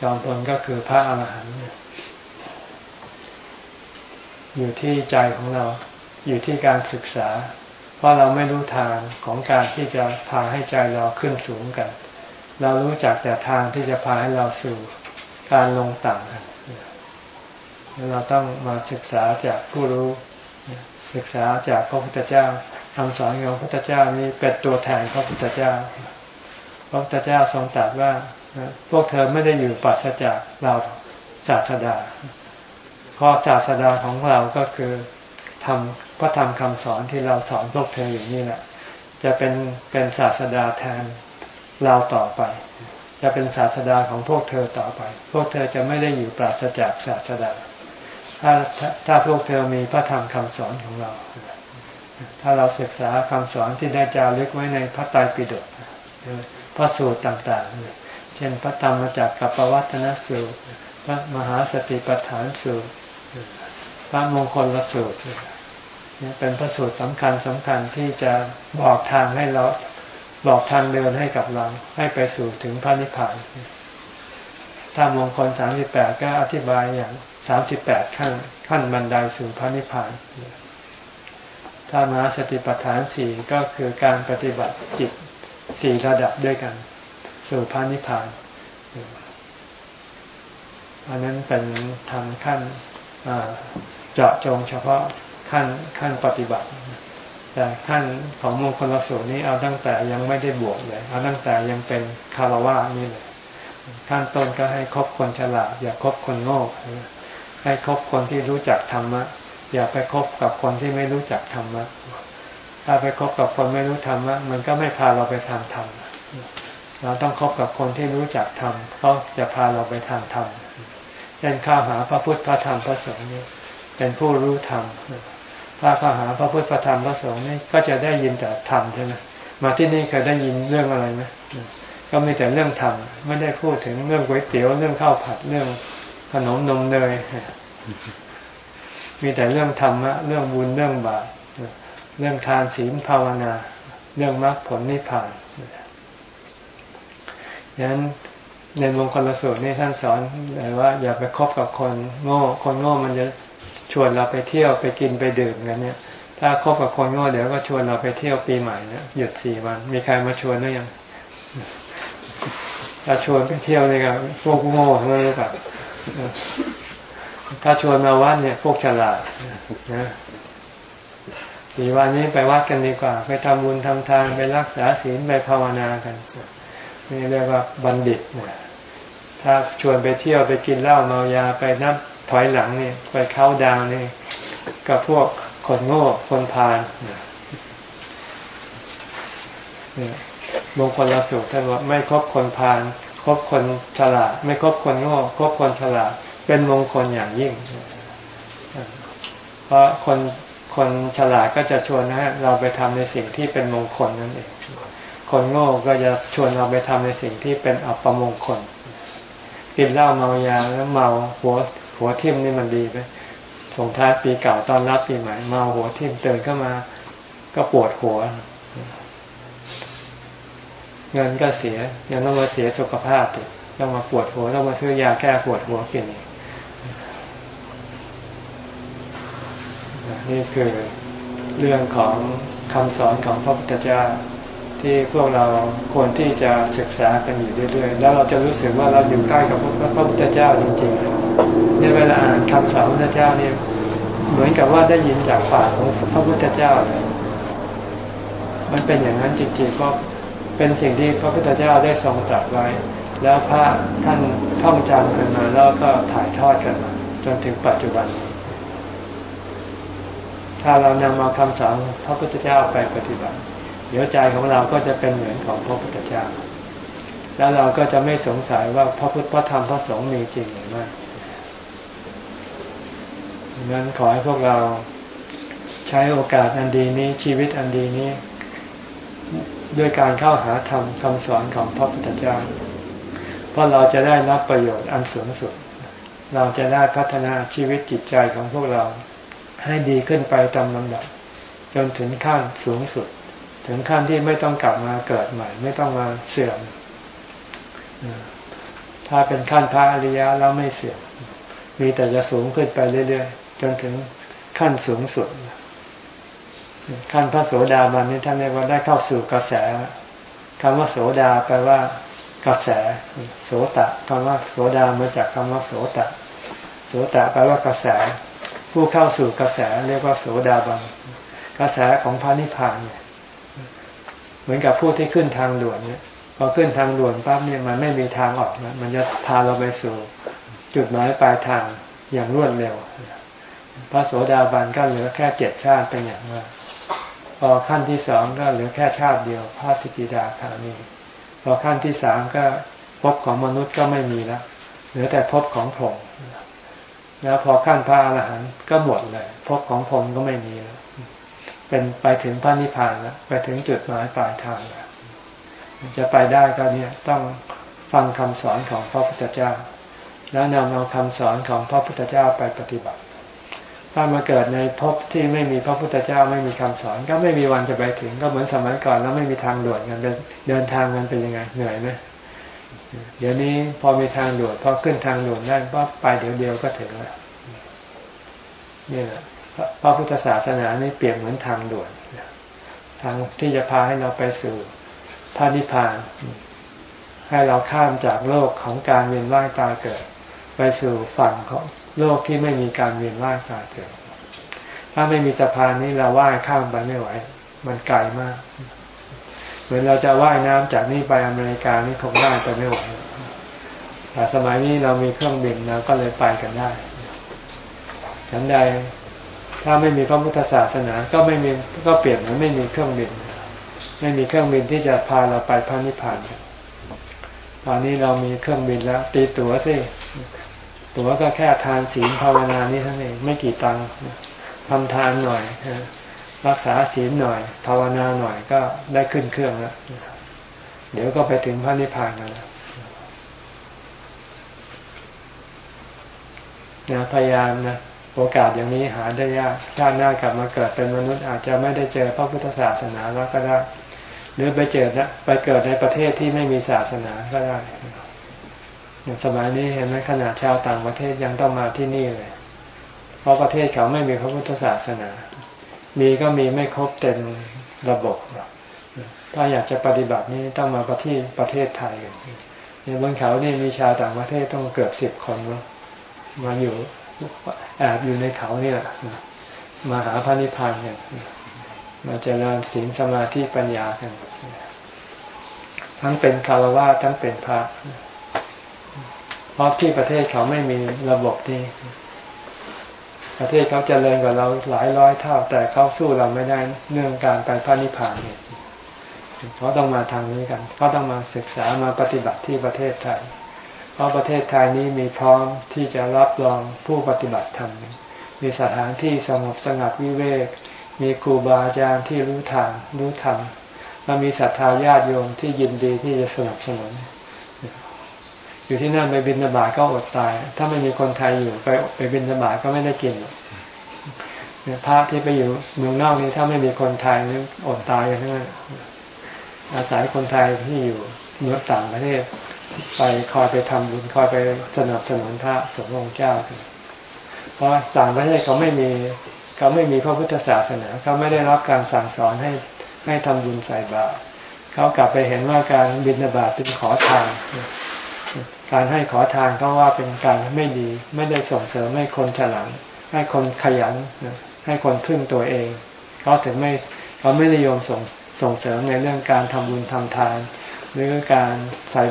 A: จอมพลก็คือพระอาหารหันต์ อยู่ที่ใจของเราอยู่ที่การศึกษา เพราะเราไม่รู้ทางของการที่จะพาให้ใจเราขึ้นสูงกัน เรารู้จักแต่ทางที่จะพาให้เราสู่การลงต่ำกันเราต้องมาศึกษาจากผู้รู้ศึกษาจากพระพุทธเจ้าคำสอนของพระพุทธเจ้านี้เป็นตัวแทนพระพุทธเจ้า พระพุทธเจ้าทรงตรัสว่าพวกเธอไม่ได้อยู่ปัสจากเราศาสดา เพราะศาสดาของเราก็คือทำพระธรรมคำสอนที่เราสอนพวกเธออยู่นี้แหละ จะเป็นเป็นศาสดาแทนเราต่อไป จะเป็นศาสดาของพวกเธอต่อไป พวกเธอจะไม่ได้อยู่ปราศจากศาสดา ถ้าถ้าพวกเธอมีพระธรรมคำสอนของเรา ถ้าเราศึกษาคำสอนที่ได้จารึกไว้ในพระไตรปิฎกพระสูตรต่างๆ เช่นพระธรรมจากกัปวัตนสูตร พระมหาสติปัฏฐานสูตร ระมงคลละสูตรนี่เป็นพระสูตรสำคัญสำคัญที่จะบอกทางให้เราบอกทางเดินให้กับเราให้ไปสู่ถึงพระนิพพานถ้ามงคลสามสิบแปดก็อธิบายอย่างสามสิบแปดขั้นขั้นบันไดสู่พระนิพพานถ้ามาสติปัฏฐานสี่ก็คือการปฏิบัติจิตสี่ระดับด้วยกัน สู่พระนิพพานอันนั้นเป็นทำขั้น เจาะจงเฉพาะขั้นขั้นปฏิบัติ แต่ขั้นของมงคลสูตรนี้เอาตั้งแต่ยังไม่ได้บวชเลย เอาตั้งแต่ยังเป็นคารวะนี่เลยขั้นต้นก็ให้คบคนฉลาด อย่าคบคนโง่ให้คบคนที่รู้จักธรรมะอย่าไปคบกับคนที่ไม่รู้จักธรรมะถ้าไปคบกับคนไม่รู้ธรรมะมันก็ไม่พาเราไปทางธรรมเราต้องคบกับคนที่รู้จักธรรมเขาจะพาเราไปทางธรรม ช่นข้าหาพระพุทธพระธรรมพระสงฆ์นี่เป็นผู้รู้ธรรมถ้าข้าหาพระพุทธพระธรรมพระสงฆ์นี่ก็จะได้ยินแต่ธรรมใช่ไหมมาที่นี่เคยได้ยินเรื่องอะไรไหมก็มีแต่เรื่องธรรมไม่ได้พูดถึงเรื่องก๋วยเตี๋ยวเรื่องข้าวผัดเรื่องขนมนมเนยมีแต่เรื่องธรรมะเรื่องบุญเรื่องบาปเรื่องทานศีลภาวนา เรื่องมรรคผลนิพพานดังนั้น ในมงคลสูตรนี่ท่านสอนเลยว่า อย่าไปคบกับคนโง่ คนโง่มันจะชวนเราไปเที่ยวไปกินไปดื่มกันเนี่ย ถ้าคบกับคนโง่เดี๋ยวก็ชวนเราไปเที่ยวปีใหม่เนี่ยหยุดสี่วัน มีใครมาชวนหรือยังถ้าชวนไปเที่ยวเลยครับพวกโง่ทั้งนั้นเลยครับถ้าชวนมาวัดเนี่ยพวกฉลาดนะสี่วันนี้ไปวัดกันดีกว่า ไปทำบุญทำทานไปรักษาศีลไปภาวนากันนี่เรียกว่าบัณฑิตนะ ถ้าชวนไปเที่ยวไปกินเหล้าเมายาไปนับถอยหลังเนี่ย ไปเข้าดาวนี่กับพวกคนโง่คนพาลเนี่ยมงคลลสูตรท่านว่าไม่คบคนพาลคบคนฉลาด ไม่คบคนโง่คบคนฉลาด เป็นมงคลอย่างยิ่ง เพราะคนคนฉลาดก็จะชวนให้เราไปทำในสิ่งที่เป็นมงคลนั่นเอง คนโง่ก็จะชวนเราไปทำในสิ่งที่เป็นอัปมงคล กินเหล้าเมายาแล้วเมาหัวหัวทิ่มนี่มันดีไหมส่งท้ายปีเก่าตอนรับปีใหม่เมาหัวทิ่มเตือนเข้ามา ก็ปวดหัว เงินก็เสียยังต้องมาเสียสุขภาพต้องมาปวดหัวต้องมาซื้อยาแก้ปวดหัวกินนี่คือเรื่องของคำสอนของพระพุทธเจ้า ที่พวกเราควรที่จะศึกษากันอยู่เรื่อยๆ แล้วเราจะรู้สึกว่าเราอยู่ใกล้กับพระพุทธเจ้าจริงๆในเวลาอ่านคำสอนพระพุทธเจ้าเนี่ยเหมือนกับว่าได้ยินจากปากของพระพุทธเจ้าเลยมันเป็นอย่างนั้นจริงๆ ก็เป็นสิ่งที่พระพุทธเจ้าได้ทรงตรัสไว้ แล้วพระท่านท่องจำกันมาแล้วก็ถ่ายทอดกันมาจนถึงปัจจุบัน ถ้าเรานำเอาคำสอนพระพุทธเจ้าไปปฏิบัติ ดี๋ยวใจของเราก็จะเป็นเหมือนของพระพุทธเจ้า แล้วเราก็จะไม่สงสัยว่าพระพุทธพระธรรมพระสงฆ์มีจริงหรือไม่ดังนั้นขอให้พวกเราใช้โอกาสอันดีนี้ชีวิตอันดีนี้ ด้วยการเข้าหาธรรมคำสอนของพระพุทธเจ้า เพราะเราจะได้รับประโยชน์อันสูงสุด เราจะได้พัฒนาชีวิตจิตใจของพวกเราให้ดีขึ้นไปตามลำดับจนถึงขั้นสูงสุด ถึงขั้นที่ไม่ต้องกลับมาเกิดใหม่ ไม่ต้องมาเสื่อม ถ้าเป็นขั้นพระอริยะแล้วไม่เสื่อม มีแต่จะสูงขึ้นไปเรื่อยๆ จนถึงขั้นสูงสุด ขั้นพระโสดาบันนี้ท่านเรียกว่าได้เข้าสู่กระแสคำว่าโสดาแปลว่ากระแส โสตะคำว่าโสดามาจากคำว่าโสตะ โสตะแปลว่ากระแส ผู้เข้าสู่กระแสเรียกว่าโสดาบันกระแสของพระนิพพานเนี่ย เหมือนกับผู้ที่ขึ้นทางด่วนเนี่ยพอขึ้นทางด่วนปั๊บเนี่ยมันไม่มีทางออกนะมันจะพาเราไปสู่ จุดหมายปลายทางอย่างรวดเร็ว พระโสดาบันก็เหลือแค่เจ็ดชาติเป็นอย่างมากพอขั้นที่สองก็เหลือแค่ชาติเดียวพระสกิดาคามีพอขั้นที่สามก็ภพของมนุษย์ก็ไม่มีแล้วเหลือแต่ภพของพรหมแล้วพอขั้นพระอรหันต์ก็หมดเลยภพของพรหมก็ไม่มีแล้ว เป็นไปถึงพระนิพพานแล้วไปถึงจุดหมายปลายทางแล้วจะไปได้ก็เนี่ยต้องฟังคำสอนของพระพุทธเจ้า แล้วนำเอาคำสอนของพระพุทธเจ้าไปปฏิบัติ ถ้ามาเกิดในภพที่ไม่มีพระพุทธเจ้าไม่มีคำสอน ก็ไม่มีวันจะไปถึงก็เหมือนสมัยก่อนแล้วไม่มีทางด่วนกันเดินทางกันเป็นยังไงเหนื่อยไหมเดี๋ยวนี้พอมีทางด่วนพอขึ้นทางด่วนได้ก็ไปเดี๋ยวเดียวก็ถึงแล้วนี่แหละ พระพุทธศาสนานี่เปรียบเหมือนทางด่วน ทางที่จะพาให้เราไปสู่พระนิพพาน ให้เราข้ามจากโลกของการเวียนว่ายตายเกิด ไปสู่ฝั่งของโลกที่ไม่มีการเวียนว่ายตายเกิด ถ้าไม่มีสะพานนี้เราว่ายข้ามไปไม่ไหว มันไกลมาก เหมือนเราจะว่ายน้ำจากนี่ไปอเมริกานี่คงว่ายไปไม่ไหว แต่สมัยนี้เรามีเครื่องบินเราก็เลยไปกันได้ฉันใด ถ้าไม่มีพระพุทธศาสนา ก็ไม่มีก็เปลี่ยนเหมือนไม่มีเครื่องบิน ไม่มีเครื่องบินที่จะพาเราไปพระนิพพานตอนนี้เรามีเครื่องบินแล้ว ตีตั๋วสิตั๋วก็แค่ทานศีลภาวนานี่ท่านเองไม่กี่ตังค์ทำทานหน่อยรักษาศีลหน่อย ภาวนาหน่อยก็ได้ขึ้นเครื่องแล้วเดี๋ยวก็ไปถึงพระนิพพานกันแล้วนะพยายามนะ โอกาสอย่างนี้หาได้ยากชาติหน้ากลับมาเกิดเป็นมนุษย์อาจจะไม่ได้เจอพระพุทธศาสนาแล้วก็ได้ หรือไปเจอนะไปเกิดในประเทศที่ไม่มีศาสนาก็ได้อย่างสมัยนี้เห็นไหมขนาดชาวต่างประเทศยังต้องมาที่นี่เลย เพราะประเทศเขาไม่มีพระพุทธศาสนา มีก็มีไม่ครบเต็มระบบถ้าอยากจะปฏิบัตินี้ต้องมาประเทศประเทศไทยในบนเขานี่มีชาวต่างประเทศต้องเกือบสิบคนมาอยู่ แอบอยู่ในเขานี่แหละมาหาพระนิพพานกันมาเจริญศีลสมาธิปัญญากัน ทั้งเป็นคารวะทั้งเป็นพระเพราะที่ประเทศเขาไม่มีระบบที่ประเทศเขาจเจริญกว่าเราหลายร้อยเท่า แต่เขาสู้เราไม่ได้เนื่องการไปพระนิพพานเนี่ยเขาต้องมาทางนี้กันเขาต้องมาศึกษามาปฏิบัติที่ประเทศไทย เพราะประเทศไทยนี้มีพร้อมที่จะรับรองผู้ปฏิบัติธรรม มีสถานที่สงบสงัดวิเวก มีครูบาอาจารย์ที่รู้ทางรู้ธรรม และมีศรัทธาญาติโยมที่ยินดีที่จะสนับสนุน อยู่ที่นั่นไปบินบาตก็อดตาย ถ้าไม่มีคนไทยอยู่ไปไปบินบาตก็ไม่ได้กินพระที่ไปอยู่เมืองนอกนี้ถ้าไม่มีคนไทยนี่อดตายอย่างนั้นอาศัยคนไทยที่อยู่เมืองต่างประเทศ ไปคอยไปทำบุญคอยไปสนับสนุนพระสงฆ์องค์เจ้า เพราะต่างประเทศเขาไม่มีเขาไม่มีพระพุทธศาสนาเขาไม่ได้รับการสั่งสอนให้ให้ทำบุญใส่บาตรเขากลับไปเห็นว่าการบิณฑบาตเป็นขอทาน การให้ขอทานก็ว่าเป็นการไม่ดี ไม่ได้ส่งเสริมให้คนฉลาดให้คนขยันให้คนพึ่งตัวเองเขาถึงไม่เขาไม่นิยมส่งส่งเสริมในเรื่องการทำบุญทำทาน หรือการใส่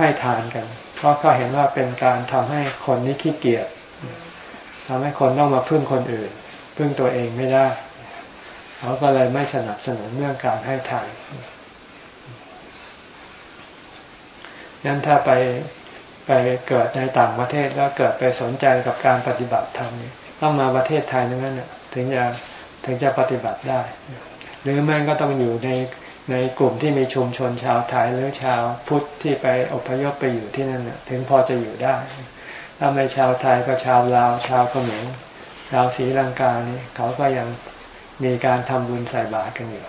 A: ให้ทานกัน เพราะเขาเห็นว่าเป็นการทำให้คนนี้ขี้เกียจทำให้คนต้องมาพึ่งคนอื่น พึ่งตัวเองไม่ได้ เขาก็เลยไม่สนับสนุนเรื่องการให้ทานงั้นถ้าไปไปเกิดในต่างประเทศแล้วเกิดไปสนใจกับการปฏิบัติธรรมต้องมาประเทศไทยนั้นถึงจะถึงจะปฏิบัติได้ หรือแม่งก็ต้องอยู่ใน ในกลุ่มที่มีชุมชนชาวไทยหรือชาวพุทธที่ไปอพยพไปอยู่ที่นั่นถึงพอจะอยู่ได้ ถ้าไม่ชาวไทยก็ชาวลาวชาวเขมรชาวศรีลังกานี่เขาก็ยังมีการทำบุญใส่บาตรกันอยู่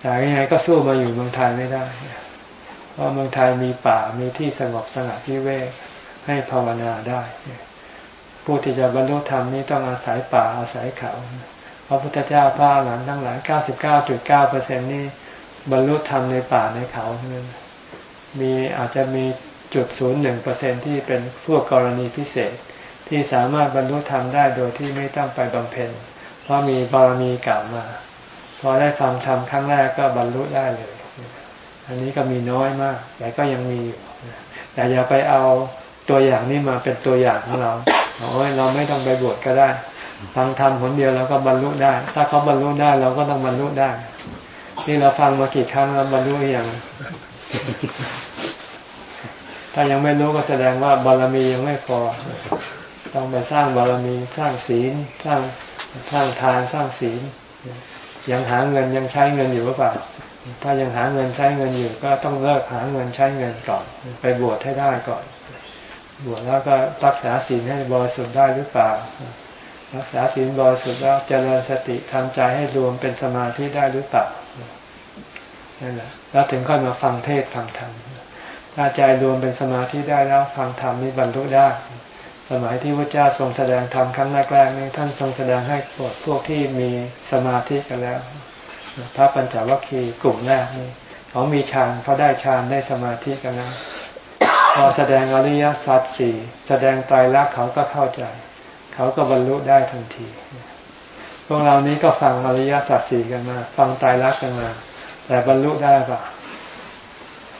A: แต่ยังไงก็สู้มาอยู่เมืองไทยไม่ได้ เพราะเมืองไทยมีป่ามีที่สงบสงัดที่เวกให้ภาวนาได้ ผู้ที่จะบรรลุธรรมนี้ต้องอาศัยป่าอาศัยเขา พระพุทธเจ้าพระหลังทั้งหลาย 99.9เปอร์เซ็นนี่บรรลุธรรมในป่าในเขาเท่านั้นมีอาจจะมีจุดศูนย์หนึ่งเปอร์เซ็นที่เป็นพวกกรณีพิเศษ ที่สามารถบรรลุธรรมได้โดยที่ไม่ต้องไปบำเพ็ญ เพราะมีบารมีกลับมา พอได้ฟังธรรมครั้งแรกก็บรรลุได้เลย อันนี้ก็มีน้อยมาก แต่ก็ยังมีอยู่แต่อย่าไปเอาตัวอย่างนี้มาเป็นตัวอย่างของเราโอ้ยเราไม่ต้องไปบวชก็ได้ ฟังธรรมคนเดียวเราก็บรรลุได้ ถ้าเขาบรรลุได้เราก็ต้องบรรลุได้ นี่เราฟังมากี่ครั้งแล้วบรรลุอย่างถ้ายังไม่รู้ก็แสดงว่าบารมียังไม่พอ ต้องไปสร้างบารมีสร้างศีลสร้างสร้างทานสร้างศีล ยังหาเงินยังใช้เงินอยู่หรือเปล่าถ้ายังหาเงินใช้เงินอยู่ก็ต้องเลิกหาเงินใช้เงินก่อน ไปบวชให้ได้ก่อน บวชแล้วก็รักษาศีลให้บริสุทธิ์ได้หรือเปล่า รักษาศีลบริสุทธิ์แล้วเจริญสติทำใจให้รวมเป็นสมาธิได้หรือเปล่านั่นแหละแล้วถึงค่อยมาฟังเทศฟังธรรมถ้าใจรวมเป็นสมาธิได้แล้วฟังธรรมนี่บรรลุได้ สมัยที่พระเจ้าทรงแสดงธรรมครั้งแรกๆนี่ท่านทรงแสดงให้พวกพวกที่มีสมาธิกันแล้ว พระปัญจวัคคีย์กลุ่มแรกนี่เขามีฌานเขาได้ฌานได้สมาธิกันแล้วพอแสดงอริยสัจสี่แสดงไตรลักษณ์เขาก็เข้าใจ เขาก็บรรลุได้ทันที พวกเรานี้ก็ฟังอริยสัจสี่กันมา ฟังไตรลักกันมา แต่บรรลุได้ปะ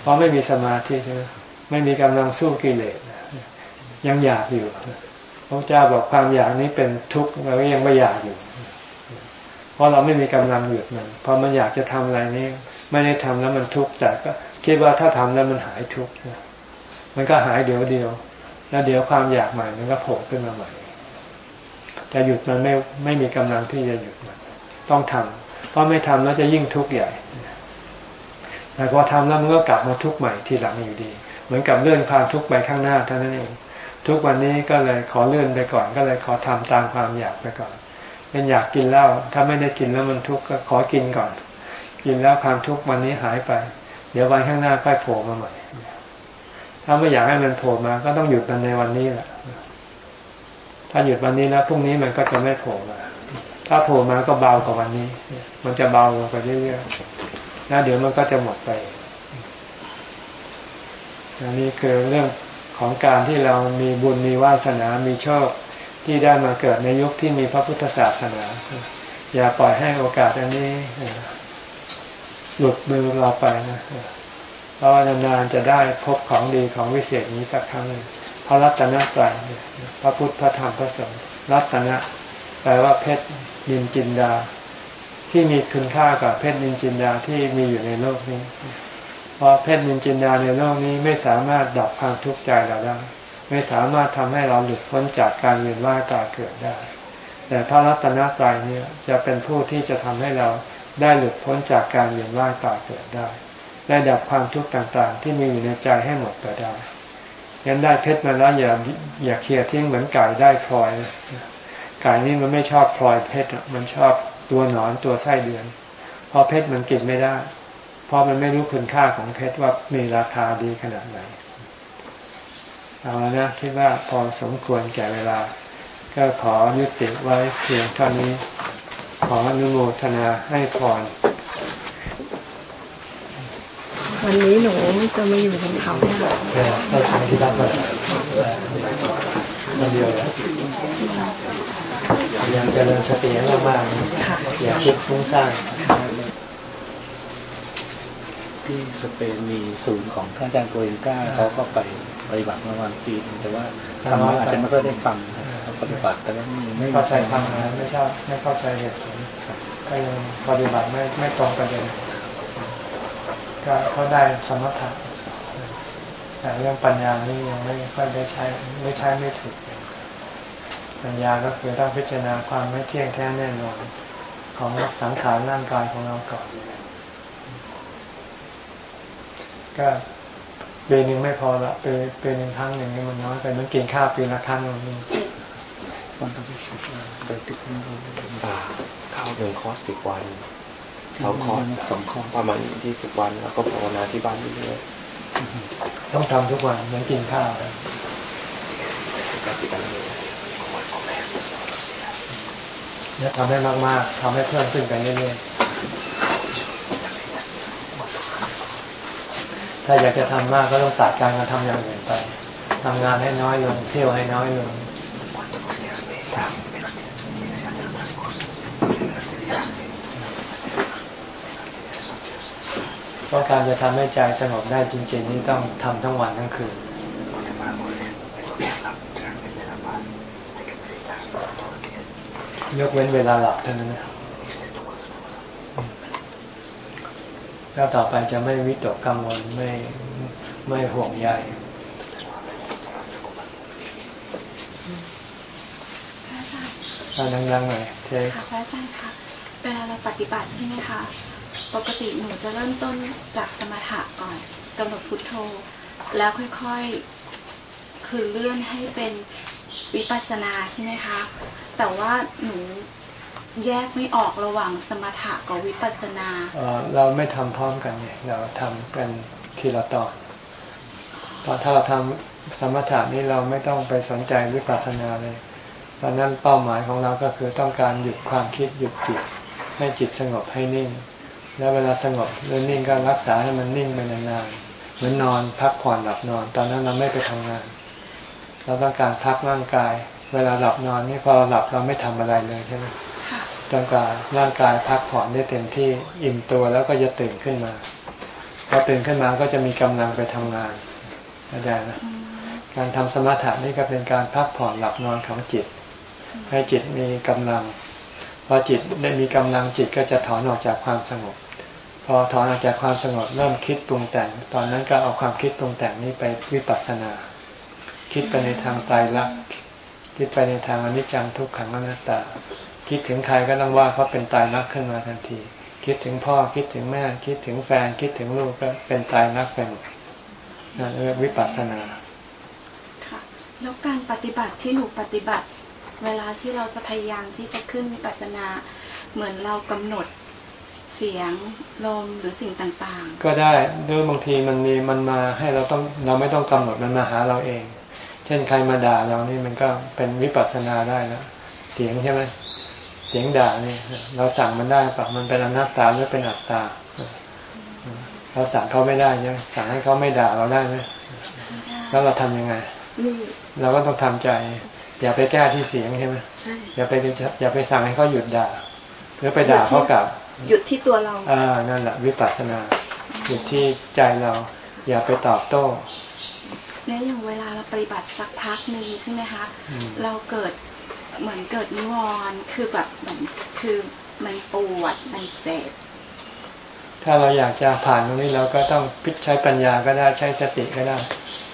A: เพราะไม่มีสมาธิใช่ไหมไม่มีกำลังสู้กิเลสยังอยากอยู่พระเจ้าบอกความอยากนี้เป็นทุกข์เราก็ยังไม่อยากอยู่ เพราะเราไม่มีกำลังหยุดมันพอมันอยากจะทำอะไรนี้ไม่ได้ทำแล้วมันทุกข์แต่ก็คิดว่าถ้าทำแล้วมันหายทุกข์มันก็หายเดี๋ยวเดียว แล้วเดี๋ยวความอยากใหม่มันก็โผล่ขึ้นมาใหม่ จะหยุดมันไม่ไม่มีกำลังที่จะหยุดมัน ต้องทำเพราะไม่ทำแล้วจะยิ่งทุกข์ใหญ่ แต่พอทำแล้วมันก็กลับมาทุกข์ใหม่ทีหลังอยู่ดี เหมือนกับเลื่อนความทุกข์ไปข้างหน้าเท่านั้นเอง ทุกวันนี้ก็เลยขอเลื่อนไปก่อน ก็เลยขอทำตามความอยากไปก่อน เป็นอยากกินเหล้า ถ้าไม่ได้กินแล้วมันทุกข์ก็ขอกินก่อน กินแล้วความทุกข์วันนี้หายไป เดี๋ยววันข้างหน้าค่อยโผล่มาใหม่ ถ้าไม่อยากให้มันโผล่มา ก็ต้องหยุดมันในวันนี้แหละ ถ้าหยุดวันนี้แล้วพรุ่งนี้มันก็จะไม่โผล่มา ถ้าโผล่มาก็เบากว่าวันนี้ มันจะเบาลงไปเรื่อยๆแล้วเดี๋ยวมันก็จะหมดไปอันนี้คือเรื่องของการที่เรามีบุญมีวาสนา มีโชคที่ได้มาเกิดในยุคที่มีพระพุทธศาสนา อย่าปล่อยให้โอกาสอันนี้หลุดมือเราไปนะเพราะนานๆจะได้พบของดีของวิเศษนี้สักครั้ง พระรัตนตรัยพระพุทธพระธรรมพระสงฆ์รัตนะแปลว่าเพชรนินจินดา ที่มีคุณค่ากับเพชรนินจินดาที่มีอยู่ในโลกนี้ เพราะเพชรนินจินดาในโลกนี้ไม่สามารถดับความทุกข์ใจเราได้ ไม่สามารถทำให้เราหลุดพ้นจากการเวียนว่ายตายเกิดได้ แต่พระรัตนตรัยนี้จะเป็นผู้ที่จะทำให้เราได้หลุดพ้นจากการเวียนว่ายตายเกิดได้ ได้ดับความทุกข์ต่างๆ ที่มีอยู่ในใจให้หมดไปได้ ยันได้เพชรมาแล้วอย่าอย่าเคลียร์ทิ้งเหมือนไก่ได้พลอยไก่นี่มันไม่ชอบพลอยเพชรมันชอบตัวหนอนตัวไส้เดือน เพราะเพชรมันกินไม่ได้ เพราะมันไม่รู้คุณค่าของเพชรว่ามีราคาดีขนาดไหนเอาละนะคิดว่าพอสมควรแก่เวลา ก็ขอยุติไว้เพียงเท่านี้ ขออนุโมทนาให้พร
B: วันนี้หนูจะมาอยู่บนเขาเนี่ยค่ะ
A: เราทำที่บ้านเลยคนเดียวเลยยังเจริญสติให้มากๆอย่าคิดฟุ้งซ่าน
C: ที่สเปนมีศูนย์ของท่านอาจารย์โกเอนก้าเขาก็ไปปฏิบัติมาวันปีนึงแต่ว่าธรรมะอาจจะไม่ค่อยได้ฟังเขาปฏิบัติแต่ว่า
A: ไม่เข้าใจทำนะไม่ชอบไม่เข้าใจเหตุผลก็ยังปฏิบัติไม่ไม่ตรงประเด็น ก็เขาได้สมถะแต่เรื่องปัญญานี่ยังไม่ค่อยได้ใช้ไม่ใช้ไม่ถูก ปัญญาก็คือต้องพิจารณาความไม่เที่ยงแท้แน่นอนของสังขารร่างกายของเราก่อนก็ปีหนึ่งไม่พอละปีปีหนึ่งครั้งหนึ่งมันน้อยไปมันกินข้าวปีละครั้งนึง
C: วันที่สิบไปตึกนี้บ่าข้าหนึ่งคอร์สสิบวัน สองคอร์สสองคอร์สประมาณที่สิบวัน แล้วก็ภาวนาที่บ้านเรื่อย
A: ๆต้องทำทุกวันเหมือนกินข้าวเนี่ยทำให้มากๆทำให้เพิ่มขึ้นไปเรื่อยๆถ้าอยากจะทำมากก็ต้องตัดการกระทำอย่างอื่นไปทำงานให้น้อยลงเที่ยวให้น้อยลง เพราะการจะทำให้ใจสงบได้จริง ๆ นี่ต้องทำทั้งวันทั้งคืนยกเว้นเวลาหลับเท่านั้นนะแล้วต่อไปจะไม่วิตกกังวลไม่ไม่ห่วงใยอาดังๆหน่อยเจ๊
B: ค่ะพระอาจารย์คะเวลาเราปฏิบัติใช่ไหมคะ ปกติหนูจะเริ่มต้นจากสมถะก่อนกำหนดพุทโธ แล้วค่อยๆ คือเลื่อนให้เป็นวิปัสสนาใช่ไหมคะ แต่ว่าหนูแยกไม่ออกระหว่างสมถะกับวิปัสสนา
A: เออเราไม่ทำพร้อมกันเนี่ยเราทำกันทีละตอนตอนถ้าเราทำสมถะนี่เราไม่ต้องไปสนใจวิปัสสนาเลยตอนนั้นเป้าหมายของเราก็คือต้องการหยุดความคิดหยุดจิตให้จิตสงบให้นิ่ง แล้วเวลาสงบแล้วนิ่งก็รักษาให้มันนิ่งไปนานๆเหมือนนอนพักผ่อนหลับนอน ตอนนั้นเราไม่ไปทำงาน เราต้องการพักร่างกาย เวลาหลับนอนนี่พอเราหลับเราไม่ทำอะไรเลยใช่ไหม
B: ค่ะ
A: จนกว่าร่างกายพักผ่อนได้เต็มที่อิ่มตัวแล้วก็จะตื่นขึ้นมาพอตื่นขึ้นมาก็จะมีกำลังไปทำงานเข้าใจไหม
B: อืม
A: การทำสมถะนี่ก็เป็นการพักผ่อนหลับนอนของจิต ให้จิตมีกำลังพอจิตได้มีกำลังจิตก็จะถอนออกจากความสงบ พอถอนออกจากความสงบเริ่มคิดปรุงแต่ง ตอนนั้นก็เอาความคิดปรุงแต่งนี้ไปวิปัสสนา คิดไปในทางไตรลักษณ์คิดไปในทางอนิจจังทุกขังอนัตตา คิดถึงใครก็ต้องว่าเขาเป็นตายรักขึ้นมาทันที คิดถึงพ่อคิดถึงแม่ คิดถึงแฟนคิดถึงลูกก็เป็นตายรักไปหมดนั่นเรียกวิปัสสนา
B: ค่ะแล้วการปฏิบัติที่หนูปฏิบัติ เวลาที่เราจะพยายามที่จะขึ้นวิปัสสนา เหมือนเรากำหนด เสียงลมหรือสิ่งต่าง
A: ก็ได้ด้วยบางทีมันมีมันมาให้เราต้องเราไม่ต้องกำหนดมันมาหาเราเอง เช่นใครมาด่าเรานี่มันก็เป็นวิปัสสนาได้แล้วเสียงใช่ไหมเสียงด่านี่เราสั่งมันได้ปะมันเป็นอนัตตาหรือเป็นอัตตาเราสั่งเขาไม่ได้ยังสั่งให้เขาไม่ด่าเราได้ไหม
B: ๆ
A: แล้วเราทำยังไง
B: นี่
A: เราก็ต้องทำใจ อย่าไปแก้ที่เสียงใช่ไหม
B: ใช่
A: อย่าไปอย่าไปสั่งให้เขาหยุดด่าหรือไปด่าเขากลับ
B: หยุดที่ตัวเรา
A: อ่านั่นแหละวิปัสสนาอยู่ที่ใจเรา อย่าไปตอบโต้
B: เนี่ยอย่างเวลาเราปฏิบัติสักพักหนึ่งใช่ไหมคะ
A: อืม
B: เราเกิดเหมือนเกิดนิวรณ์คือแบบเหมือนคือมันปวดมันเจ็บ
A: ถ้าเราอยากจะผ่านตรงนี้เราก็ต้องพิใช้ปัญญาก็ได้ใช้สติก็ได้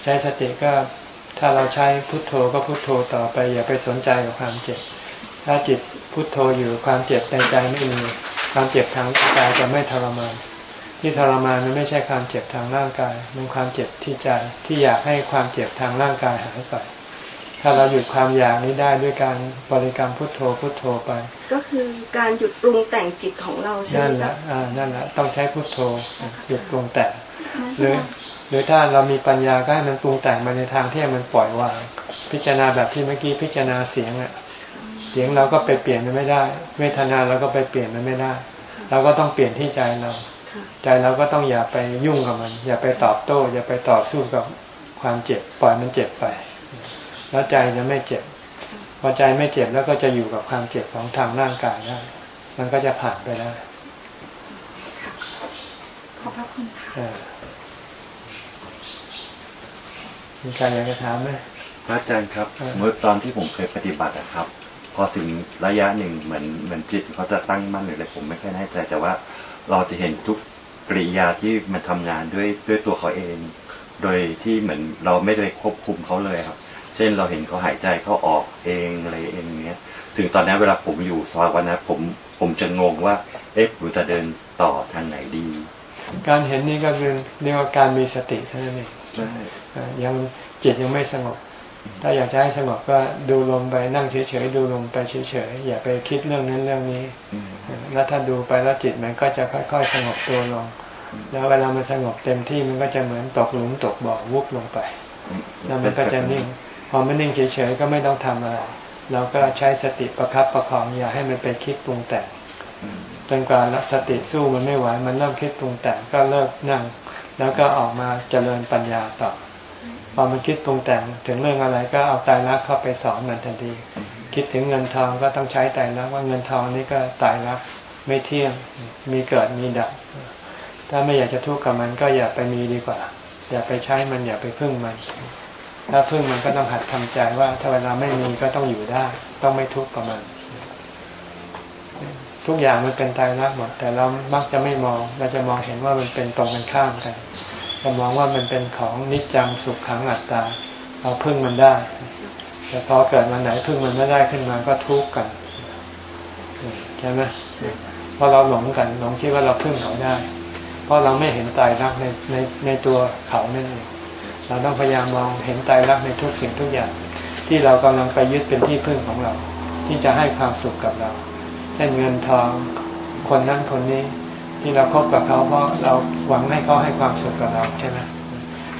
A: ใช้สติก็ถ้าเราใช้พุทโธก็พุทโธต่อไป อย่าไปสนใจกับความเจ็บ ถ้าจิตพุทโธอยู่ความเจ็บในใจไม่มี ความเจ็บทางกายจะไม่ทรมาน ที่ทรมานมันไม่ใช่ความเจ็บทางร่างกาย มันความเจ็บที่ใจที่อยากให้ความเจ็บทางร่างกายหายไปถ้าเราหยุดความอยากนี้ได้ด้วยการบริกรรมพุทโธพุทโธไป
D: ก็คือการหยุดปรุงแต่งจิตของเราใช่
A: นั่
D: ไห
A: น
D: ม
A: แห
D: ครั
A: ละ
D: บ
A: อ่านั่นแหละต้องใช้พุทโธหยุดปรุงแต่ง
B: นั่น
A: หรือหรือถ้าเรามีปัญญาก็ให้มันปรุงแต่งมาในทางที่มันปล่อยวาง พิจารณาแบบที่เมื่อกี้พิจารณาเสียงอะเสียงเราก็ไปเปลี่ยนมันไม่ได้ เวทนาเราก็ไปเปลี่ยนมันไม่ได้ เราก็ต้องเปลี่ยนที่ใจเรา
D: ค่ะ
A: ใจเราก็ต้องอย่าไปยุ่งกับมัน อย่าไปตอบโต้ อย่าไปต่อสู้กับความเจ็บ ปล่อยมันเจ็บไป แล้วใจจะไม่เจ็บ พอใจไม่เจ็บแล้วก็จะอยู่กับความเจ็บของทางร่างกายได้ มันก็จะผ่านไปได้
B: ขอบพระคุณค่ะ
A: เออมีใครอยากจะถามไหม
E: พระอาจารย์ครับ
A: เออ
E: เมื่อตอนที่ผมเคยปฏิบัติอะครับ พอถึงระยะหนึ่งเหมือนเหมือนจิตเขาจะตั้งมั่นหรืออะไรผมไม่ค่อยแน่ใจแต่ว่าเราจะเห็นทุกกริยาที่มันทำงานด้วยด้วยตัวเขาเอง โดยที่เหมือนเราไม่ได้ควบคุมเขาเลยครับ เช่นเราเห็นเขาหายใจเขาออกเองอะไรเองเนี้ย ถึงตอนนั้นเวลาผมอยู่สภาวะนั้นผมผมจะงงว่า เอ๊ะผมจะเดินต่อทางไหนดี
A: การเห็นนี่ก็คือเรียกว่าการมีสติเท่านั้นเอง
E: ใช่
A: เอ่อยังจิตยังไม่สงบ ถ้าอยากจะให้สงบก็ดูลมไปนั่งเฉยๆดูลมไปเฉยๆอย่าไปคิดเรื่องนั้นเรื่องนี้
E: อืม
A: เออแล้วถ้าดูไปแล้วจิตมันก็จะค่อยๆสงบตัวลง แล้วเวลามันสงบเต็มที่มันก็จะเหมือนตกหลุมตกบ่อวุบลงไป แล้วมันก็จะนิ่ง พอมันนิ่งเฉยๆก็ไม่ต้องทำอะไร เราก็ใช้สติประครับประคองอย่าให้มันไปคิดปรุงแต่ง
E: อืม
A: จนกว่าสติสู้มันไม่ไหวมันเริ่มคิดปรุงแต่งก็เลิกนั่ง แล้วก็ออกมาเจริญปัญญาต่อ พอมันคิดปรุงแต่งถึงเรื่องอะไรก็เอาตายรักเข้าไปสอนมันทันที คิดถึงเงินทองก็ต้องใช้ตายรักว่าเงินทองนี่ก็ตายรักไม่เที่ยงมีเกิดมีดับ ถ้าไม่อยากจะทุกข์กับมันก็อย่าไปมีดีกว่า อย่าไปใช้มันอย่าไปพึ่งมัน ถ้าพึ่งมันก็ต้องหัดทำใจว่าถ้าเวลาไม่มีก็ต้องอยู่ได้ ต้องไม่ทุกข์กับมัน ทุกอย่างมันเป็นตายรักหมด แต่เรามักจะไม่มองเราจะมองเห็นว่ามันเป็นตรงกันข้ามกัน จะมองว่ามันเป็นของนิจจังสุขขังอัตตา เราพึ่งมันได้ แต่พอเกิดวันไหนพึ่งมันไม่ได้ขึ้นมาก็ทุกข์กันใช่ไหมเพราะเราหลงกันหลงคิดว่าเราพึ่งเขาได้ เพราะเราไม่เห็นตายรักในในในตัวเขานั่นเองเราต้องพยายามมองเห็นตายรักในทุกสิ่งทุกอย่าง ที่เรากำลังไปยึดเป็นที่พึ่งของเรา ที่จะให้ความสุขกับเรา เช่นเงินทองคนนั้นคนนี้ ที่เราคบกับเขาเพราะเราหวังให้เขาให้ความสุขกับเราใช่ไหม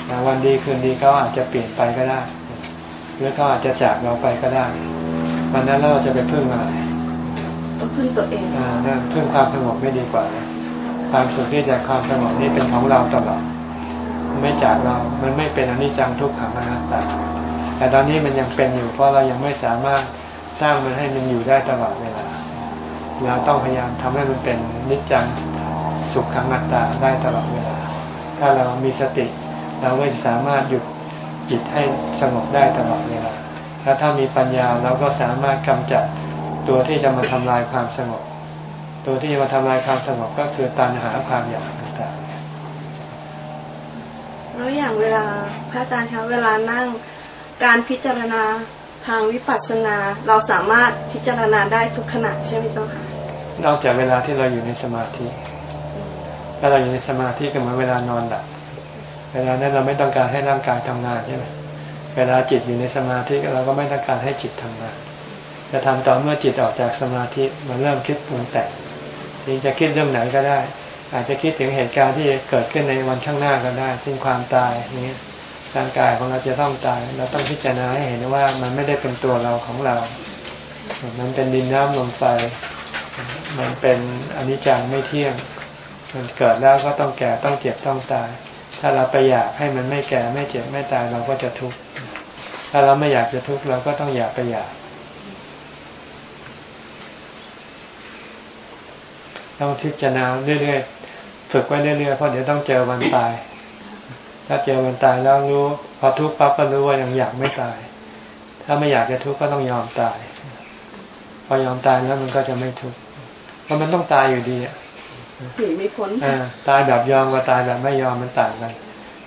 A: แต่วันดีคืนดีเขาอาจจะเปลี่ยนไปก็ได้ หรือเขาอาจจะจากเราไปก็ได้วันนั้นเราจะไปพึ่งอะไร
D: ต้องพึ่งตัวเอง
A: อ่านั่นพึ่งความสงบไม่ดีกว่านะความสุขที่จากความสงบนี่เป็นของเราตลอดไม่จากเรา มันไม่เป็นอนิจจังทุกขังอนัตตาแต่ตอนนี้มันยังเป็นอยู่ เพราะเรายังไม่สามารถสร้างมันให้มันอยู่ได้ตลอดเวลา เราต้องพยายามทำให้มันเป็นนิจจัง สุขขังอนัตตาได้ตลอดเวลา ถ้าเรามีสติ เราก็จะสามารถหยุดจิตให้สงบได้ตลอดเวลา แล้วถ้ามีปัญญาเราก็สามารถกำจัดตัวที่จะมาทำลายความสงบ ตัวที่จะมาทำลายความสงบก็คือตัณหาความอยากต่าง
D: แล้วอย่างเวลาพระอาจารย์คะเวลานั่งการพิจารณาทางวิปัสสนาเราสามารถพิจารณาได้ทุกขณะใช่ไหมเจ้าคะ
A: ๆนอกจากเวลาที่เราอยู่ในสมาธิ ถ้าเราอยู่ในสมาธิก็เหมือนเวลานอนหลับเวลานั้นเราไม่ต้องการให้ร่างกายทำงานใช่ไหมเวลาจิตอยู่ในสมาธิเราก็ไม่ต้องการให้จิตทำงาน จะทำต่อเมื่อจิตออกจากสมาธิมันเริ่มคิดปรุงแต่งจริงจะคิดเรื่องไหนก็ได้ อาจจะคิดถึงเหตุการณ์ที่เกิดขึ้นในวันข้างหน้าก็ได้เช่นความตายนี้ร่างกายของเราจะต้องตาย เราต้องพิจารณาให้เห็นว่ามันไม่ได้เป็นตัวเราของเรา มันเป็นดินน้ำลมไฟมันเป็นอนิจจังไม่เที่ยง มันเกิดแล้วก็ต้องแก่ต้องเจ็บต้องตาย ถ้าเราไปอยากให้มันไม่แก่ไม่เจ็บไม่ตายเราก็จะทุกข์ถ้าเราไม่อยากจะทุกข์เราก็ต้องอยากไปอยาก ต้องพิจารณาเรื่อยๆฝึกไว้เรื่อยๆเพราะเดี๋ยวต้องเจอวันตาย ถ้าเจอวันตายแล้วรู้พอทุกข์ปั๊บก็รู้ว่ายังอยากไม่ตาย ถ้าไม่อยากจะทุกข์ก็ต้องยอมตาย พอยอมตายแล้วมันก็จะไม่ทุกข์เพราะมันต้องตายอยู่ดีอะ
D: หนีไม่พ้น
A: อ่าตายแบบยอมกับตายแบบไม่ยอมมันต่างกัน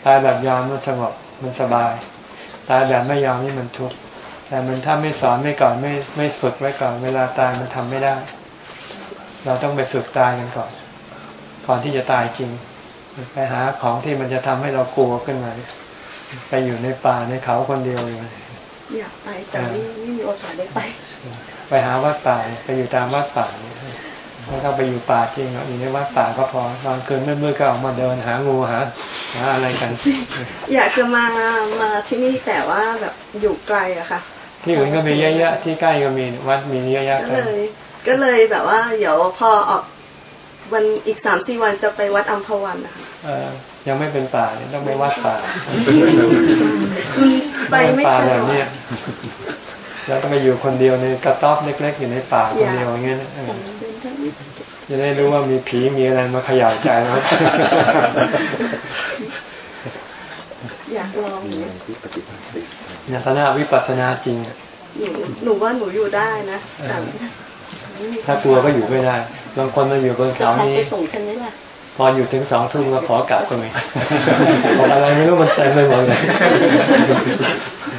A: ตายแบบยอมมันสงบมันสบาย ตายแบบไม่ยอมนี่มันทุกข์แต่มันถ้าไม่สอนไม่ก่อนไม่ไม่ฝึกไว้ก่อน เวลาตายมันทำไม่ได้ เราต้องไปฝึกตายกันก่อน ก่อนที่จะตายจริง ไปหาของที่มันจะทำให้เรากลัวขึ้นมาไปอยู่ในป่าในเขาคนเดียวเลย
D: อยากไปแต่ไม่ไม่มีโอกาสได้ไป
A: ไปหาวัดป่าไปอยู่ตามวัดป่า ไม่ต้องไปอยู่ป่าจริงหรอกอยู่ในวัดป่าก็พอกลางคืนมืดๆก็ออกมาเดินหางูหาหาอะไรกัน
D: อยากจะมามาที่นี่แต่ว่าแบบอยู่ไกลอะค่ะ
A: ที่อื่นก็มีเยอะๆที่ใกล้ก็มีวัดมีเยอะแยะ
D: ก็
A: เล
D: เลยยก็เลยแบบว่าเดี๋ยวพอออกวันอีกสามสี่วันจะไปวัดอัมพวันนะคะ
A: เออยังไม่เป็นป่าเนี่ยต้องไปวัดป่า
D: ไปไม่
A: ป่า
D: สะ
A: แบ
D: ด
A: บ
D: วก
A: เนี้ยแล้วต้องไปอยู่คนเดียวในกระต๊อบเล็ก ๆ อยู่ในป่าคนเดียวอย่างเงี้ยเออ จะได้รู้ว่ามีผีมีอะไรมาเขย่าใจเรา
D: อยากลองอย่างเงี้ย
C: ที่ปฏิบัติติ
A: เนี่ยตอนนั้นวิปัสสนาจริงอะ
D: หนูหนูว่าหนูอยู่ได้นะแต่
A: ถ้ากลัวก็อยู่ไม่ได้บางคนมาอยู่บน
D: จะ
A: เขา
D: พา
A: นี่
D: ไปส่งฉันนี่แหละ
A: พออยู่ถึงสองทุ่มก็ขอกลับก็มีบอกอะไรไม่รู้มันเต็มไปหมดเลย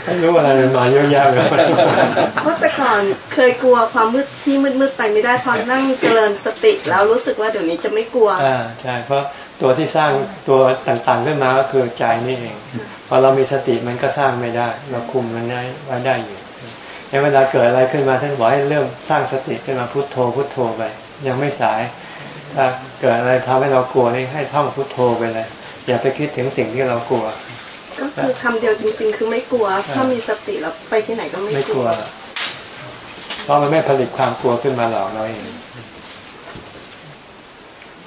A: ไม่รู้อะไรมันมาเยอะแยะเลย
D: เพราะแต่ก่อนเคยกลัวความมืดที่มืดมืดๆไปไม่ได้พอนั่งเจริญสติแล้วรู้สึกว่าเดี๋ยวนี้จะไม่กลัว
A: อ่าใช่เพราะตัวที่สร้างตัวต่างๆขึ้นมาก็คือใจนี่เองพอเรามีสติมันก็สร้างไม่ได้ เราคุมมันได้ไว้ได้อยู่ในเวลาเกิดอะไรขึ้นมาท่านบอกให้เริ่มสร้างสติขึ้นมาพุทโธพุทโธไป ยังไม่สาย ถ้าเกิดอะไรทำให้เรากลัวนี่ให้ท่องพุทโธไปเลย อย่าไปคิดถึงสิ่งที่เรากลัว
D: ก็คือคำเดียวจริง ๆ คือไม่กลัว ถ้ามีสติแล้วไปที่ไหนก็ไม่
A: ไม่
D: ก
A: ก
D: ลั
A: ลั
D: ว
A: วเพราะมันไม่ผลิตความกลัวขึ้นมาหลอกเราเอง